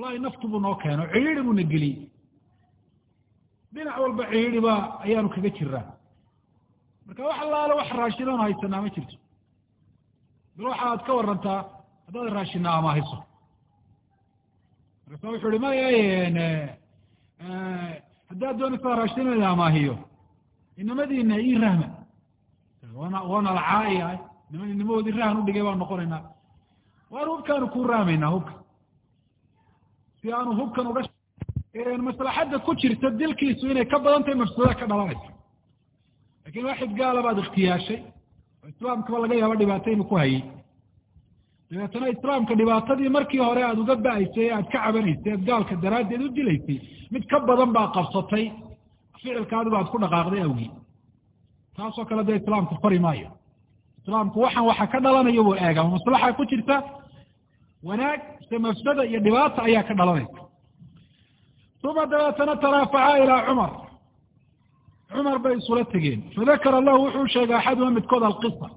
A: wallahi naftu buu noo keeno cihiiri buu na geliyey. Dhinac walba cihiiri ba ayaanu kaga jiraa marka wax allaale wax raashinoon haysanaa ma jirto. Bal waxaad ka warantaa haddaad raashina amaahiso markaasa wuxu uhi maya haddaad doonaysaa raashin in amaahiyo inamadiina ii rahma. Wana waana lacaa'iyahay inama inamahoodii rahan udhigay baan noqonaynaa. Waanu hubkaanu ku raamaynaa hubka si aanu hubkan uga maslaxadda ku jirta dilkiisu inay ka badan tahay mafsuuda ka dhalanaysa. Lakin waxid gaala baad ikhtiyaashay oo islaamkaba laga yaabo dhibaato inuu ku hayay. Dabeetana islaamka dhibaatadii markii hore aada uga ba'aysay ee aad ka cabanaysay ead gaalka daraaddeed u dilaysay mid ka badan baa qabsatay ficilka adigu aad ku dhaqaaqday awgii. Taasoo kale dee islaamku fari maayo. Islaamku waxaan waxa ka dhalanayo wuu eega ma maslaxa ku jirta wanaag mafsada iyo dhibaata ayaa ka dhalanaysa uma dabeetana taraafaca ilaa cumar. Cumar bay isula tegeen. Fadakara lahu wuxuu sheegay axaduma midkood alqisa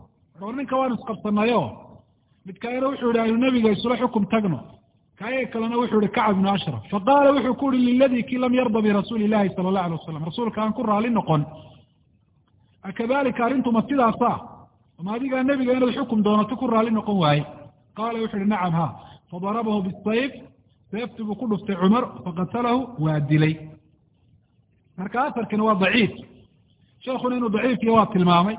A: war ninka waan isqabsanayo midkaayna wuxuu yihi aynu nebiga isula xukum tagno. Kaayaga kalena wuxuu yihi kacab ibnu ashraf. Faqaala wuxuu ku yihi liladii kii lam yarda birasuuli ilahi sala allahu alay wasalam rasuulka aan ku raali noqon. Akadalika arrintuma sidaasa ama adigaa nebiga inaad xukum doonato ku raali noqon waaye qaala wuxu uhi nacam ha fadarabahu bisayf seefti buu ku dhuftay cumar faqatalahu waa dilay marka asarkani waa daciif sheekuna inuu daciifkiya waa tilmaamay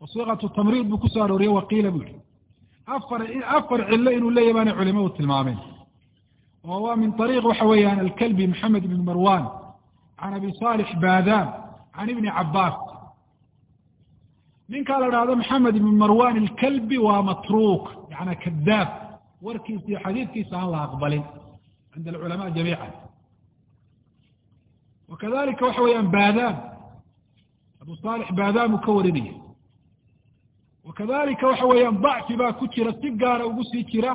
A: wasiiqatu tamriid buu ku soo arooriyey waqiila buu yihi afar afar cillo inuu leeyahy baanay culimadu tilmaameen oo waa min ariiq waxa weeyaan alkalbi maxamed ibn marwan can abi salix baadam can ibni cabaas ninkaa la dhahdo maxamed ibn marwan alkalbi waa matruuk yana kadaab warkiisa iyo xadiidkiisa aan la aqbalin cinda alculama jamiica wa kadalika waxa weeyaan baadaam abu saalix baadaamu ka warinaya wa kadalika waxa weeyaan dacfi baa ku jira si gaara ugu sii jira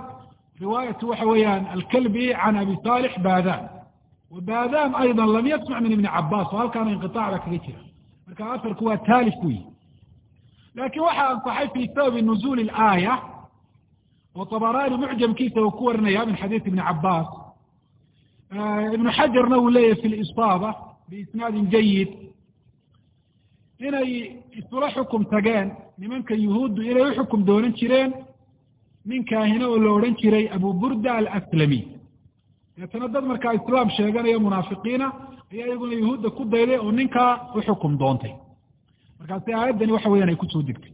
A: riwaayatu waxa weeyaan alkalbi can abi saalix baadaam wa baadaam ayda lam yasmac min ibni cabaas oo halkaana inqiطac baa kaga jira marka afarku waa taalif buyi laakiin waxa ansaxay fi sababi nuzuuli aaya oo طabarani mucjamkiisa uu ku warinaya min xadiis ibni cabas ibnu xajarna uu leeyahy fi lisaaba biisnaadin jayid inay isula xukum tageen nimanka yuhuuddu inay uxukum doonan jireen nin kaahine oo la odhan jiray abu burda alaslami. Deetana dad markaa islaam sheeganaya munaafiqiina ayaa iyaguna yuhuudda ku dayday oo ninkaa uxukum doontay. Markaasi aayaddani waxa weyan ay ku soo degtay.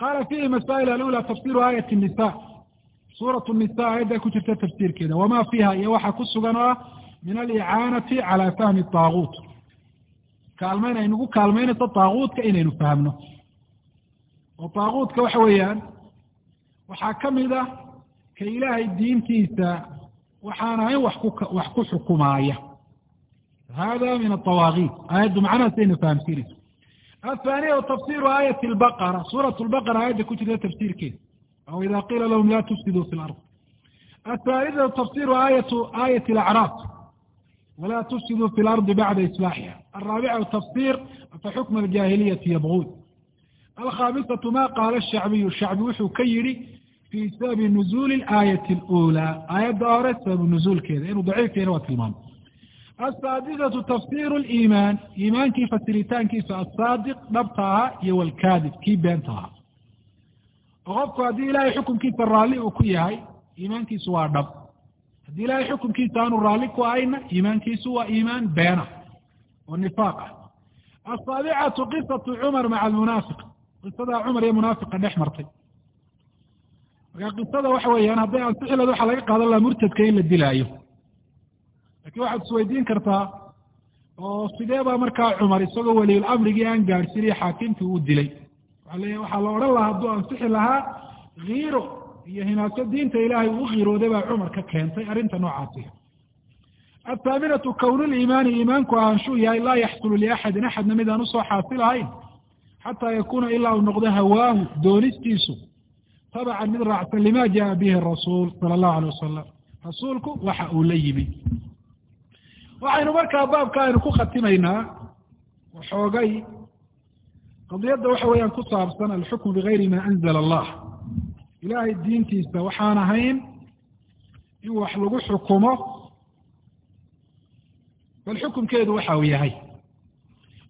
A: Qaala fiihi masaa'il alula tafsiru aayati nisa suuratu nisa aayaddaa ku jirta tafsiirkeeda wama fiiha iyo waxaa ku sugan oo ah min alicaanati cala fahmi taaguut kaalmayn ay nagu kaalmaynayso taaguutka inaynu fahmno oo taaguutka waxa weeyaan waxaa ka mid ah ka ilaahay diintiisa waxaan ahayn wax ku wax ku xukumaaya hada min atawaagiit aayaddu macnahaas aynu fahamsiinayso athaniya tafsiru aayati lbaqara suurat lbaqara aayadda ku jirta tafsiirkeeda aw ida qiila lahum la tufsiduu fi lard athaalithatu tafsiru aayatu aayati alacraab wla tufsiduu fi lardi bacda islaaxiha alraabicatu tafsir afaxukma aljaahiliyati yabguun alkhaamisatu ma qaala shacbiyu shacbi wuxuu ka yidhi fii sababi nuzuuli aayati alula aayadda hore sababu nuzuulkeeda inuu daciifkayna waa tilmaamay asaadisatu tafsiru liimaan iimaankii fasiritaankiisa asaadiq dhabta ahaa iyo walkaadib kii beenta ahaa oo qofku haddii ilaahay xukunkiisa raalli uu ku yahay iimaankiisu waa dhab. Haddii ilaahay xukunkiisa aanu raalli ku ahayna iimaankiisu waa iimaan beena oo nifaaq ah. Asaabicatu qisatu cumar maca almunaafiq. Qisadaa cumar iyo munaafiqa dhex martay. Marka qisada waxa weeyaan hadday ansixi lahayd waxaa laga qaadan lahaa murtadka in la dilaayo. Lakin waxaad isweydiin kartaa oo sidee baa markaa cumar isagoo weliyul amrigii aan gaadhsiiniyo xaakimkii uu dilay waa le waxaa la odhan lahaa hadduu ansixi lahaa kiiro iyo hinaaso diinta ilaahay uu khiirooday baa cumar ka keentay arrinta noocaasi. Athaaminatu kownuliimaani iimaanku ahaanshuu yahay laa yaxsulu liaxadin axadna mid aan u soo xaasilahayn xataa yakuuna ilaa uu noqdo hawaahu doonistiisu. Tabacan mid raacsan lima jaa bihi rasuul sala allahu alay wasalam rasuulku waxa uu la yimi. Waxaynu markaa baabka aynu ku khatimaynaa waxoogay qadiyadda waxa weeyaan ku saabsan alxukmu bigayri ma anzala allah. Ilaahay diintiisa waxaan ahayn in wax lagu xukumo bal xukumkeedu waxa uu yahay.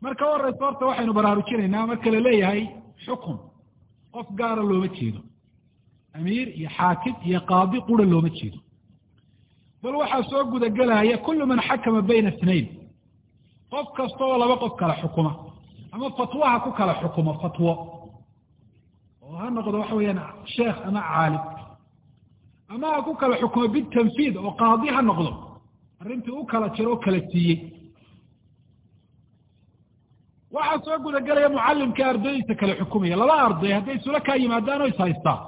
A: Marka horeysa horta waxaynu baraarujinaynaa marka la leeyahay xukum. Qof gaara looma jeedo. Amiir iyo xaakim iyo qaadi qura looma jeedo. Bal waxaa soo gudagelaya kullu man xakama bayna snayn qof kasta oo laba qof kala xukuma ama fatwaha ku kala xukumo fatwo oo ha noqdo waxa weeyaan sheekh ama caalim. Ama ha ku kala xukumo bitanfiid oo qaadi ha noqdo. Arrintii u kala jiro o kala siiyey. Waxaa soo gudagelaya mucalimka ardaydiisa kala xukumaya. Laba arday hadday isula kaa yimaadaan o is haystaa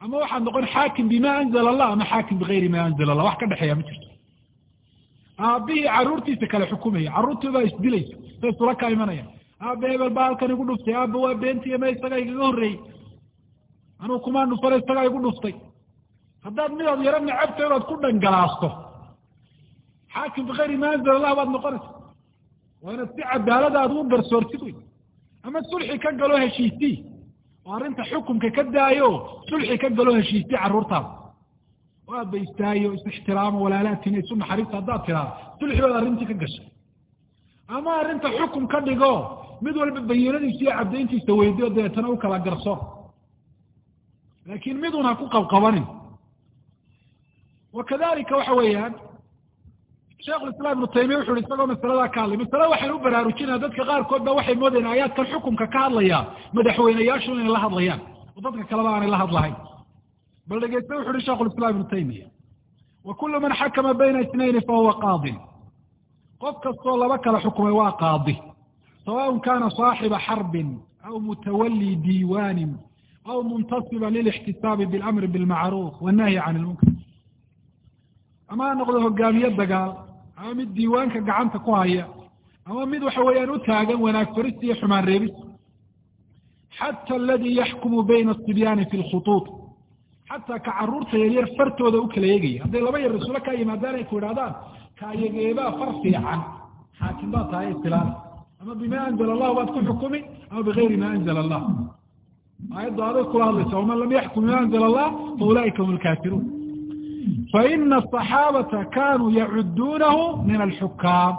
A: ama waxaad noqon xaakim bima anzala allah ama xaakim bigayri ma anzala allah. Wax ka dhexeeya ma jirto. Aabihii caruurtiisa kala xukumaya carruurtii baa isdilaysa say isula kaa imanaya aaba hebel baa halkan igu dhuftay aaba waa beentiy ma isagaa igaga horreeyey. Anuu kumaan dhufana isagaa igu dhuftay. Haddaad midaad yaro necabta inaad ku dhangalaasto. Xaakim bigayri ma anzala allah baad noqonaysa. Waa inaad si cadaalada aad ugu garsoortid wey ama sulxi ka galo heshiisii? Oo arrinta xukumka ka daayo sulxi ka galo heshiisii carruurtaada oo aadba istaayo is-ixtiraamo walaalaatina isu naxariista haddaad tiraado. Sulxi baad arrintii ka gashay. Ama arrinta xukum ka dhigo mid walba bayinadiisa iyo caddayntiisa weydiyo dabeetana u kala garsoor laakiin midun ha ku qabqabanin. Wa kadalika waxa weeyaan sheikhulislaam ibnu taymiya wuxu uhi isagoo masaladaa ka hadlay masale waxaynu u baraarujinaa dadka qaarkood ba waxay moodayaan aayaadkan xukumka ka hadlaya madaxweyneyaashu inay la hadlayaan oo dadka kaleba aanay la hadlahayn. Bal dhegeysta wuxu uhi sheikhulislaam ibnu taymiya wa kullu man xakama bayna isnayni fahuwa qaadin qof kastoo laba kala xukumay waa qaadi sawaءn kana صaaxiba xarbin aw mutawali diiwanin aw muntasiba lilاxtisaabi biاlamri biاlmacruuf wالnahyi can اlmunkar ama ha noqdo hogaamiye dagaal ama mid diiwaanka gacanta ku haya ama mid waxa weeyaan u taagan wanaag farista iyo xumaan reebista xata aladi yaxkumu bayna الصibyaani fi اlkhuطuuط xataa ka caruurta yaryar fartooda u kala eegaya hadday laba yar rasuulo kaa yimaadaan ay ku idhahdaan kaayageebaa far fiican xaakim baa tahay istilaali ama bima anzala allahu baad ku xukumi ama bigayri ma anzala allah aayaddu aday kula hadlaysa waman lam yaxkum bima anzala allah fa ulaa'ika hum alkaafiruun faina asaxaabata kanuu yacuduunahu min alxukaam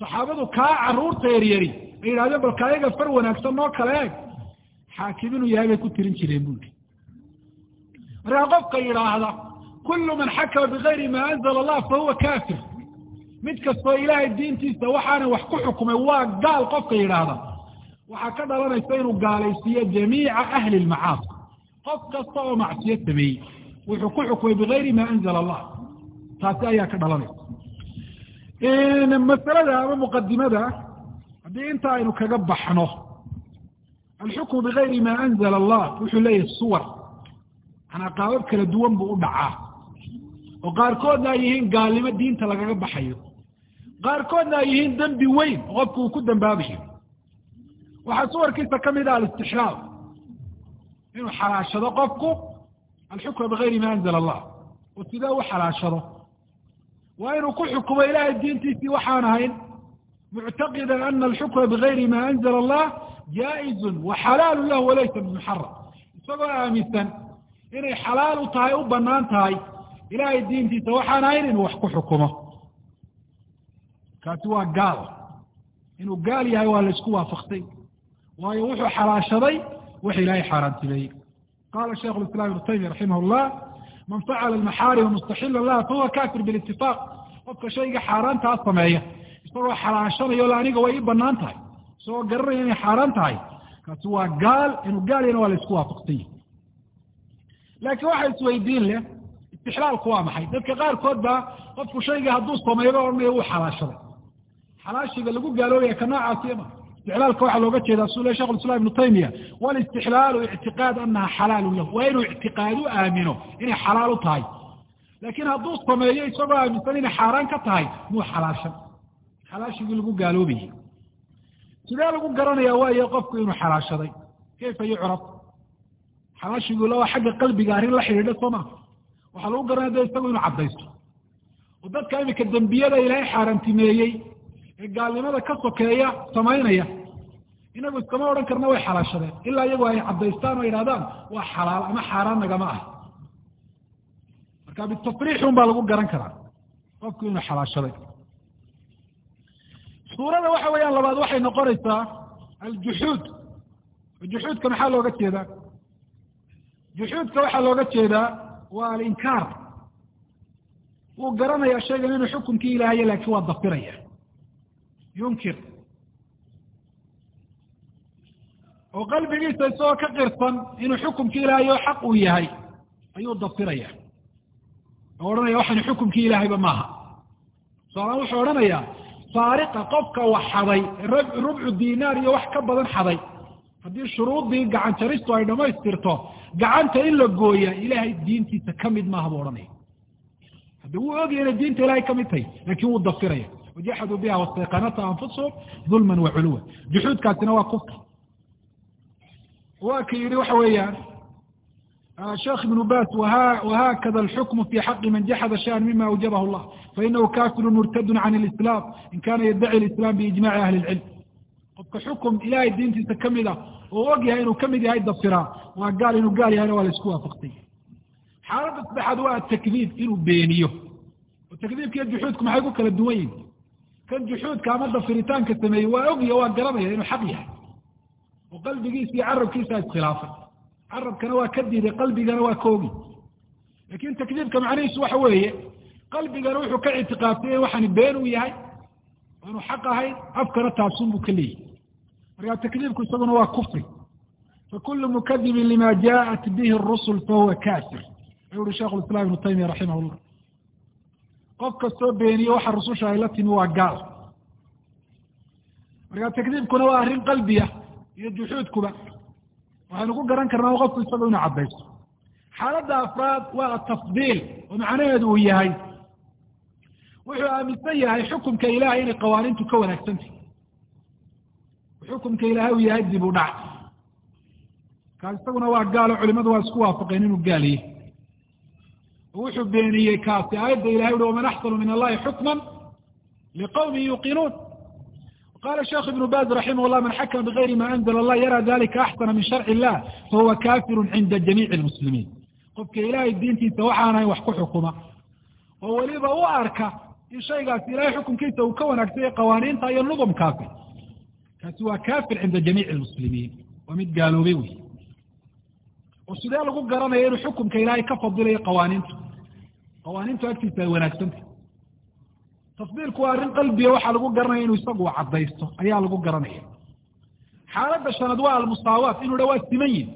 A: saxaabadu kaa carruurta yaryari ay yidhahdeen bal kaayaga far wanaagsan noo kala eeg. Xaakim inuu yahay bay ku tirin jireen buuli markaa qofka yidhaahda kullu man xakama bigayri ma anzala allah fahuwa kafir mid kastoo ilaahay diintiisa waxaana wax ku xukumay waa gaal qofka yidhaahda. Waxaa ka dhalanaysa inuu gaalaysiiyo jamiica ahli lmacaasi qof kasta oo macsiyo sameeyey wuxuu ku xukumay bigayri ma anzala allah. Taasi ayaa ka dhalanaysa. Masalada ama muqadimada haddii inta aynu kaga baxno alxukmu bigayri ma anzala allah wuxuu leeyahay suwar. Manaa qaabab kala duwan buu u dhacaa. Oo qaarkoodna ay yihiin gaalnimo diinta lagaga baxayo qaarkoodna ay yihiin dembi weyn qofku uu ku dambaabayo waxaa suwarkiisa ka mid ah alistixlaal inuu xalaashado qofku alxukma bigayri ma anzala allah. Oo sidee u xalaashado. Waa inuu ku xukumo ilaahay diintiisii waxaan ahayn muctaqidan ana alxukma bigayri ma anzala allah jaa-izun wa xalaalu lahu walaysa bimuxaram isagoo aaminsan inay xalaal u tahay u bannaan tahay ilaahay diintiisa waxaan ahayn inuu wax ku xukumo kaasi waa gaal. Inuu gaal yahay waa laysku waafaqsay waayo wuxuu xalaashaday wax ilaahay xaaraantimeeyey qala shaikh islam ibnu taymiya raximah llah man facala almaxaarima mustaxila laha fahuwa kafir bilitifaaq qofka shayga xaaraantaa sameeya isagoo xalaashanayo la aniga way ii bannaan tahay isagoo garanaya inay xaaraan tahay kaasi waa gaal inuu gaal yahna waa laysku waafaqsay laakiin waxa isweydiin leh istixlaalku waa maxay? Dadka qaarkood baa qofku shayga hadduu sameeyba odhanaya wuu xalaashaday xalaashiga lagu gaaloobaya ka noocaasiya ma istixlaalka waxaa looga jeedaa suu le shekh ibnu taymiya walistixlaalu ictiqaad anaha xalaalun lahu waa inuu ictiqaad aamino inay xalaal u tahay. Laakiin hadduu sameeyo isagoo aaminsan inay xaaraan ka tahay muu xalaashan. Xalaashigii lagu gaaloobayay. Sidee lagu garanaya waayo qofku inuu xalaashaday? Kayfa yucrab? Xalaashigu la xagga qalbiga arrin la xidhiidha soo maa waxaa lagu garanaya de isagu inuu caddaysto. Oo dadka iminka dembiyada ilaahay xaaraantimeeyey ee gaalnimada ka sokeeya samaynaya. Inagu iskama odhan karna way xalaashadeen. Ilaa iyagu ay caddaystaan oo yidhahdaan waa xalaal ama xaaraan nagama ah. Marka bitafriix un baa lagu garan karaa. Qofku inuu xalaashaday. Suurada waxa weeyaan labaad waxay noqonaysaa aljuxuud. Juxuudka maxaa looga jeedaa? Juxuudka waxaa looga jeedaa waa alinkaar. Wuu garanayaa shaygan inuu xukunkii ilaahaya laakiin waa dafiraya yunkir oo qalbigiisa isagoo ka qirsan inuu xukumkii ilaahay oo xaq uu yahay ayuu dafiraya oo odhanaya waxani xukumkii ilaahayba maaha tusaalahaan wuxuu odhanayaa saariqa qofka wax xaday rubcu dinaar iyo wax ka badan xaday haddii shuruuddii gacan jaristu ay dhammaystirto gacanta in la gooya ilaahay diintiisa ka mid maaha buu odhanaya haddi wuu ogaya inay diinta ilahay ka mid tahay laakiin wuu dafiraya wajaxaduu biha wastayqanata anfusuhum dulman wa culuwan juxuudkaasina waa kufr waa ka yidhi waxa weeyaan sheekh ibnu bas whakada alxukmu fi xaqi man jaxada shayan mima awjabahu allah fainahu kafiru murtadu can lislam in kana yaddaci lislam biijmaci ahli lcilm qofka xukum ilahay diintiisa ka mid ah oo og yahay inuu ka mid yahay dafiraa waa gaal inuu gaal yahayna waa la isku waafaqsay xaaladda saddexaad waa atakdiib inuu beeniyo oo takdiibka iyo juxuudku maxay ku kala duwan yihiin kan juxuudka ama dafiritaanka sameeyey waa ogyo waa garanaya inuu xaq yahay. Oo qalbigiisa iyo carabkiisa iskhilaafay carabkana waa ka diiday qalbigana waa ka ogi. Laakiin takdiibka macnihiisu waxa weeye qalbigana wuxuu ka ictiqaabsay in waxani been uu yahay aanu xaq ahayn afkana taasunbuu ka leeyahy markaa takdiibku isaguna waa kufri. Fakulu mukadibin lima jaءat bihi rusul fahuwa kaafir. Ayuu uhi shekh islam ibnu taymiya raximah llah qof kastoo beeniye waxa rususha ay la timi waa gaal. Markaa takdiibkuna waa arrin qalbiya iyo juxuudkuba waxaynu ku garan karnaa qofku isaga inu caddaysto xaaladda afraad waa atafdiil oo macnaheedu uu yahay. Wuxuu aaminsan yahay xukumka ilahay inay qawaaniintu ka wanaagsantahy xukumka ilahay uu yahay dib u dhac. Kaas isaguna waa gaalo culimadu waa isku waafaqeen inuu gaaliye wuxuu beeniyey kaasi. Aayadda ilahay uhi waman axsanu min allahi xukman liqawmin yuuqinuun qala sheekh ibnu baz raximah llah man xakama bigayri ma anzla allah yara dalika axsana min sharci illah fahuwa kafiru cinda jamiici lmuslimiin. Qofka ilahay diintiisa waxaanahayn wax ku xukuma. Oo weliba u arka in shaygaasi ilahay xukunkiisa uu ka wanaagsanya qawaaniinta iyo nudumkaasi kaasi. Waa kafir cinda jamiici lmuslimiin. Waa mid gaaloobay wey oo sidee lagu garanaya inuu xukumka ilaahay ka fadilayo qawaaniinta qawaaniintu agtiisa ay wanaagsantah tafdiilku waa arrin qalbiga waxaa lagu garanaya inuu isagu caddaysto ayaa lagu garanaya. Xaaladda shanaad waa almusaawaat inu dha waa siman yihiin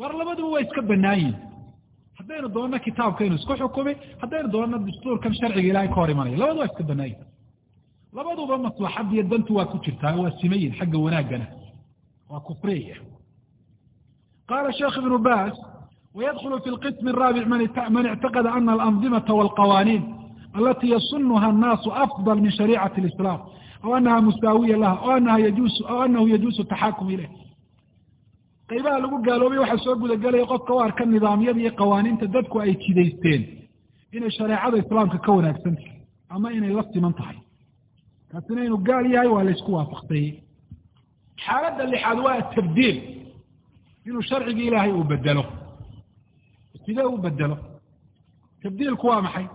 A: war labaduba waa iska banaan yihiin haddaynu doonno kitaabkaynu isku xukumi haddaynu doonno dastuurkan sharciga ilahay ka hor imanaya. Labadu waa iska banaan yihiin labaduba maslaxad iyo dantu waa ku jirtaa waa siman yihiin xagga wanaaggana. Waa kufriyaya qala sheekh ibnu bas araabic man ictaqada ana alanzimata walqawaaniin alati yasunuha annaasu afdal min shariicati lislam aw anaha musaawiya laha o anaha yajuusu aw anahu yajuusu taxaakum ileyh qaybaha lagu gaaloobay waxaa soo gudagelaya qofka u arka nidaamyada iyo qawaaniinta dadku ay jidaysteen inay shareecada islaamka ka wanaagsan tahay ama inay la siman tahay kaasina inuu gaal yahay waa laysku waafaqsayey xaaladda lixaad waa atabdiil inuu sharcigii ilaahay uu bedelo sidee u bedelo. Tabdiilku waa maxay?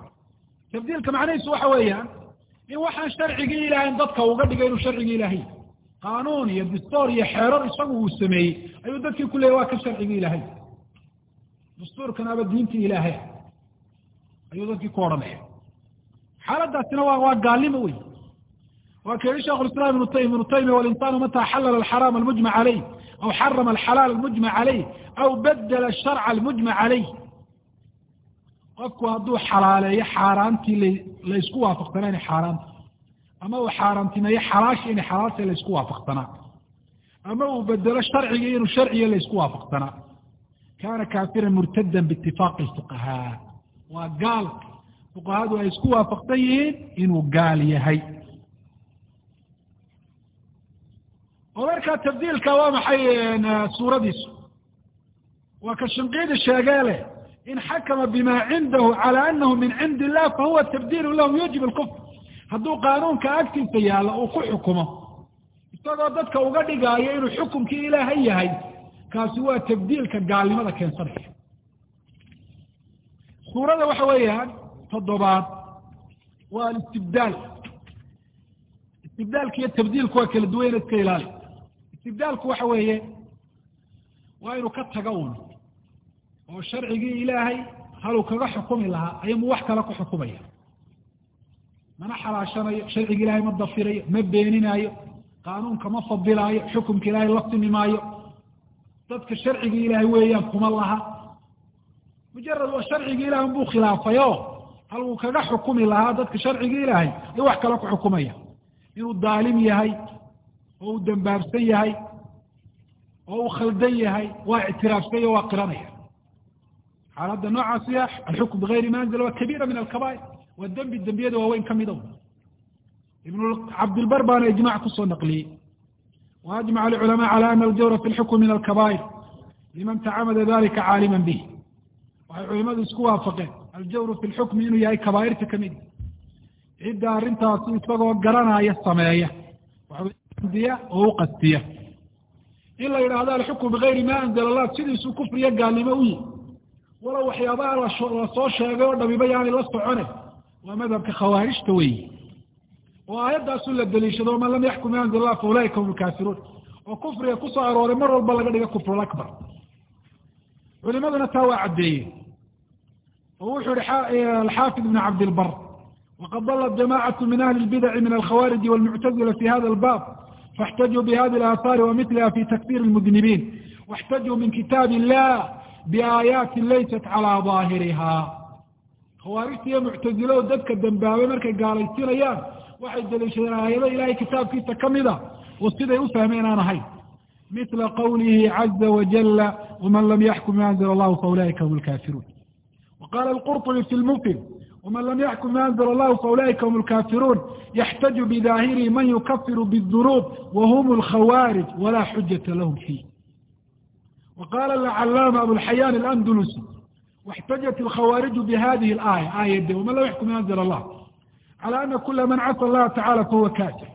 A: Tabdiilka macnahiisu waxa weeyaan in waxaan sharcigii ilahayn dadka uga dhigay inuu sharcigii ilaahay. Qaanuun iyo dastoor iyo xeerar isagu uu sameeyey ayuu dadkii ku leeyay waa ka sharcigii ilaahay. Dastuurkan aba diintii ilaahay. Ayuu dadkii ku odhanaya. Xaaladaasina waa waa gaalnimo wey waa ka yihi shekh islam ibnu taymi ibnu taymiya walinsaanu mata xalala alxaraam almujmac caleyh aw xarama alxalaal almujmac caleyh aw badela asharca almujmac caleyh qofku hadduu xalaaleeyo xaaraantii laysku waafaqsanaa inay xaaraanta ama uu xaaraantimeeyo xalaasha inay xalaalta laysku waafaqsanaa ama uu bedelo sharciga inuu sharciga laysku waafaqsanaa kaana kaafiran murtadan biitifaaqi fuqahaa waa gaal fuqahadu ay isku waafaqsan yihiin inuu gaal yahay oo tabdiilka waa maxay suuradiisu? Waa ka shinqiidi sheegee leh in xakama bima cindahu cala anahu min cindi illah fahuwa tabdiilu lahum yujib lkufr hadduu qaanuunka agtiisa yaalla uu ku xukumo. Isagoo dadka uga dhigaayo inuu xukumkii ilaahay yahay kaasi waa tabdiilka gaalnimada keensanaya suurada waxa weeyaan toddobaad waa alistibdaal. Istibdaalka iyo tabdiilku waa kala duwan ina iska ilaali istibdaalku waxa weeye waa inuu ka taga un oo sharcigii ilaahay haluu kaga xukumi lahaa ayamuu wax kale ku xukumaya. Mana xalaashanayo sharciga ilahay ma dafirayo ma beeninaayo qaanuunka ma fadilaayo xukumka ilaahay la simi maayo dadka sharcigii ilaahay weeyaan kuma laha. Mujarad waa sharcigii ilahay unbuu khilaafay o haluu kaga xukumi lahaa dadka sharcigii ilaahay iyo wax kale ku xukumaya. Inuu daalim yahay oo uu dambaabsan yahay oo uu khaldan yahay waa ictiraafsanya waa qiranaya. Xaaladda noocaasi ah alxukm bigayri manzil waa kabiira min alkabair waa dembi dembiyada waaweyn ka mida ibn cabdilbar baana ijmac ku soo naqliyey. Wa ajmaca alculamaa cala ana aljawra fi lxukm min alkabair liman tacamada dalika caalima bih waxay culimadu isku waafaqeen aljawru fi lxukmi inuu yahay kabaairta ka mid cidda arrintaasi isagoo garanaya sameeya oo u qastiya in la yidhaahdo alxukmu bigayri ma anzala allah sidiisuu kufriyo gaalnimo u yihi walow waxyaabaha la soo sheegay oo dhamiba yaanay la socone waa madhabka khawaarijta weyi oo aayaddaasu la deliishado man lam yaxkum bima anzala allah fa ulaika hum lkaafiruun oo kufriga ku soo arooray mar walba laga dhiga kufrul akbar. Culimaduna taa waa caddeeyeen oo wuxuu yihi alxaafid ibn cabdilbar wqad dalat jamacatu min ahli lbidaci min alkhawariji walmuctazila fi hada albab faاxtajuu bihadi اlaahaari wamiliha fi takfir اlmudnibiin واxtajuu min kitaab illah biaayaati laysat calى ظaahiriha khawaarijta iyo muctaziladu dadka dembaabay markay gaalaysinayaan waxay deliishadeen aayado ilahay kitaabkiisa kamida oo siday u fahmeen aan ahayn mila qawlihi caza wajala wman lam yaxkum bima anzla allahu faulaئika hum lkafiruun waqala اlqurطbi fi lmufid wman lam yaxkum bima anzla allahu faulaئika hum lkafiruun yaxtaju bidahirihi man yukafiru bالdunuub wahum اlkhawaarij wala xujata lahum fiih waqala alcalaama abulxayaan alandulusi واxtajat اlkhawaariju bihadihi اlaaya aayade wman lam yaxkum bima anzla allah calى ana kula man casa allaha tacala fahuwa kafir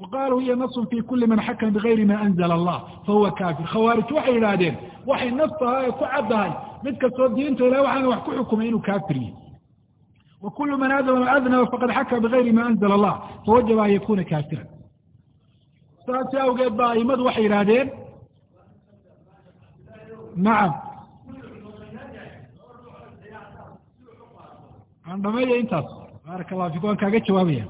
A: waqaluu hiya nasun fi kuli man xakama bigayri ma anzla allah fahuwa kafir khawaarij waxay yidhaahdeen waxay nas tahay ee ku caddahay mid kastoo diinta ilahi waxaana wax ku xukumay inuu kaafir yihi wakulu man adnaba faqad xakama bigayri ma anzla allah fawajaba an yakuna kaafira saasi awgeed ba aimadu waxay yidhaahdeen nacam aan dhameeya intaas baaraka allah fiku waan kaaga jawaabaya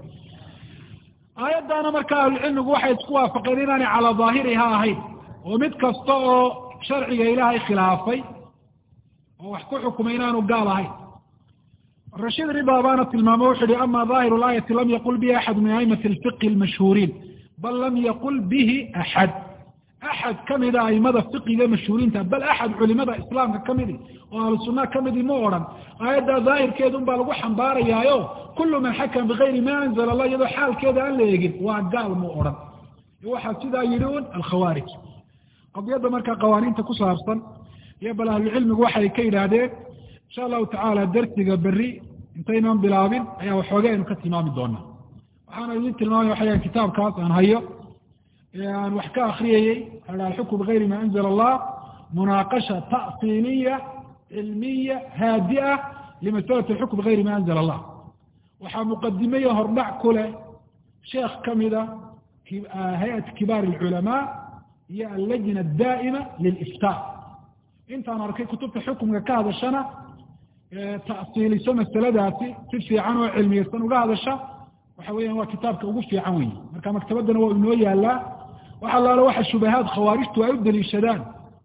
A: aayaddaana marka ahlucilmigu waxay isku waafaqeen inaanay calaa daahiriha ahayn oo mid kasta oo sharciga ilaahay khilaafay oo wax ku xukumay inaanu gaal ahayn rashiid rida baana tilmaamo wuxu uhi ama daahiru laayati lam yaqul bihi axad min aimati alfiqhi almashhuuriin bal lam yaqul bihi axad axad kamida aimada fiqiga mashhuuriinta bal axad culimada islaamka kamidi oo ahlu sunna kamidi ma odhan. Aayaddaa daahirkeedun baa lagu xambaarayaayo kulu man xakama bigayri ma anzla allah iyadoo xaalkeeda aan la eegin waa gaal mu odhan. Waxaa sidaa yidhi un alkhawaarij qadiyadda markaa qawaaniinta ku saabsan iyo bal ahlucilmigu waxay ka yidhaahdeen insha allahu tacaala darsiga berri intaynan bilaabin ayaa waxoogay aynu ka tilmaami doonaa waxaana idin tilmaamaya waxayaa kitaabkaas aan hayo aan wax ka akriyayey a alxukm bigayri ma anzla allah munaaqasha ta'siiliya cilmiya haadi'a limasalati alxukm bigayri ma anzla allah waxaa muqadimeye hordhac ku leh sheekh kamida hay'at kibaar alculamaa iyo allajna daa'ima lilifta intaan arkay kutubta xukumka ka hadashana ta'siiliso masaladaasi si fiican oo cilmiyeysan uga hadasha waxa weeyaan waa kitaabka ugu fiican weyi marka maktabaddana waa inoo yaalaa wax allaala waxa shubahaad khawaarijtu ay u daliishadaan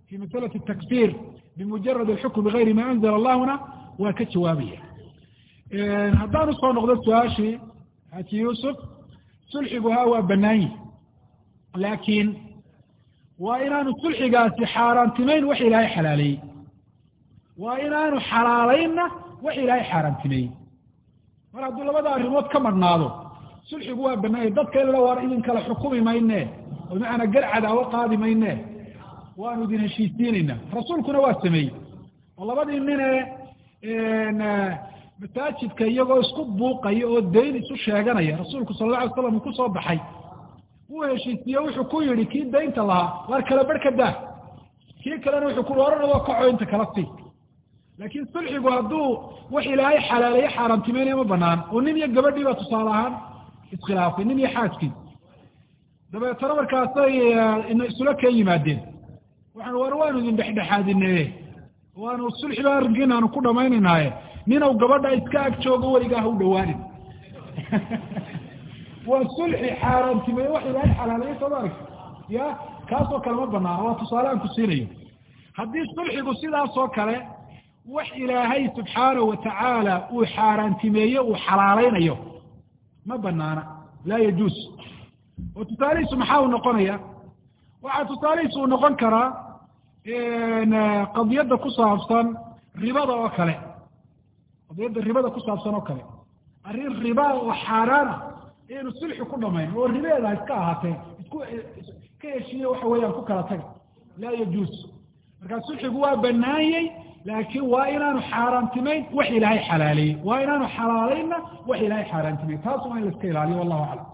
A: fi masalati takfir bimujarad alxukm bigayri ma anzla allahuna waa ka jawaabaya. Haddaan u soo noqdo su'aashii xaaji yuusuf sulxigu ha waa banaan yihi laakiin waa inaanu sulxigaasi xaaraantimeyn wax ilaahay xalaaleeyey waa inaanu xalaalaynna wax ilaahay xaaraantimeeyey mar hadduu labada arrimood ka madhnaado sulxigu waa banaanya dadka in la idin kala xukumi mayne oo macana gar cadaawo qaadi mayne waanu idin heshiisiinayna. Rasuulkuna waa sameeyey. Oo labadii nin ee masaajidka iyagoo isku buuqaya oo dayn isu sheeganaya rasuulku sala alla alay slam uu ku soo baxay. Wuu heshiisiye wuxuu ku yihi kii daynta lahaa waar kala barh ka daa kii kalena wuxuu ku oranado kaco inta kala sii laakiin sulxigu hadduu wax ilaahay xalaaleeye xaaraamtimeynaya ma banaan oo nin iyo gabadhii baa tusaale ahaan iskhilaafay nin iyo xaaskii dabeetana markaasay isula keen yimaadeen. Waxaan war waanu idin dhexdhexaadineye waanu sulxiba arrinkiin aanu ku dhamaynaynaaye ninaw gabadha iska ag joogo weligaa ha u dhawaanin waa sulxi xaaraamtimeeye wax ilaahay xalaaleeye sooma arag ya kaasoo kale ma banaana waa tusaale aan ku siinayo. Haddii sulxigu sidaasoo kale wax ilaahay subxaanahu watacaala uu xaaraantimeeye uu xalaalaynayo. Ma banaana laa yajuus. Oo tusaalihiisu maxaa uu noqonaya. Waxaa tusaalihiisu uu noqon karaa qadiyadda ku saabsan ribada oo kale. Qadiyadda ribada ku saabsan oo kale. Arrin riba oo xaaraana ayaynu sulxi ku dhamayn oo ribeeda iska ahaatee isku ka heshiiye waxa weeyaan ku kala taga laa yajuus. Markaa sulxigu waa banaanyey laakiin waa inaanu xaaraantimayn wax ilaahay xalaaleeyey waa inaanu xalaalaynna wax ilaahay xaaraantimayn taas waa in la iska ilaaliyo wallahu aclam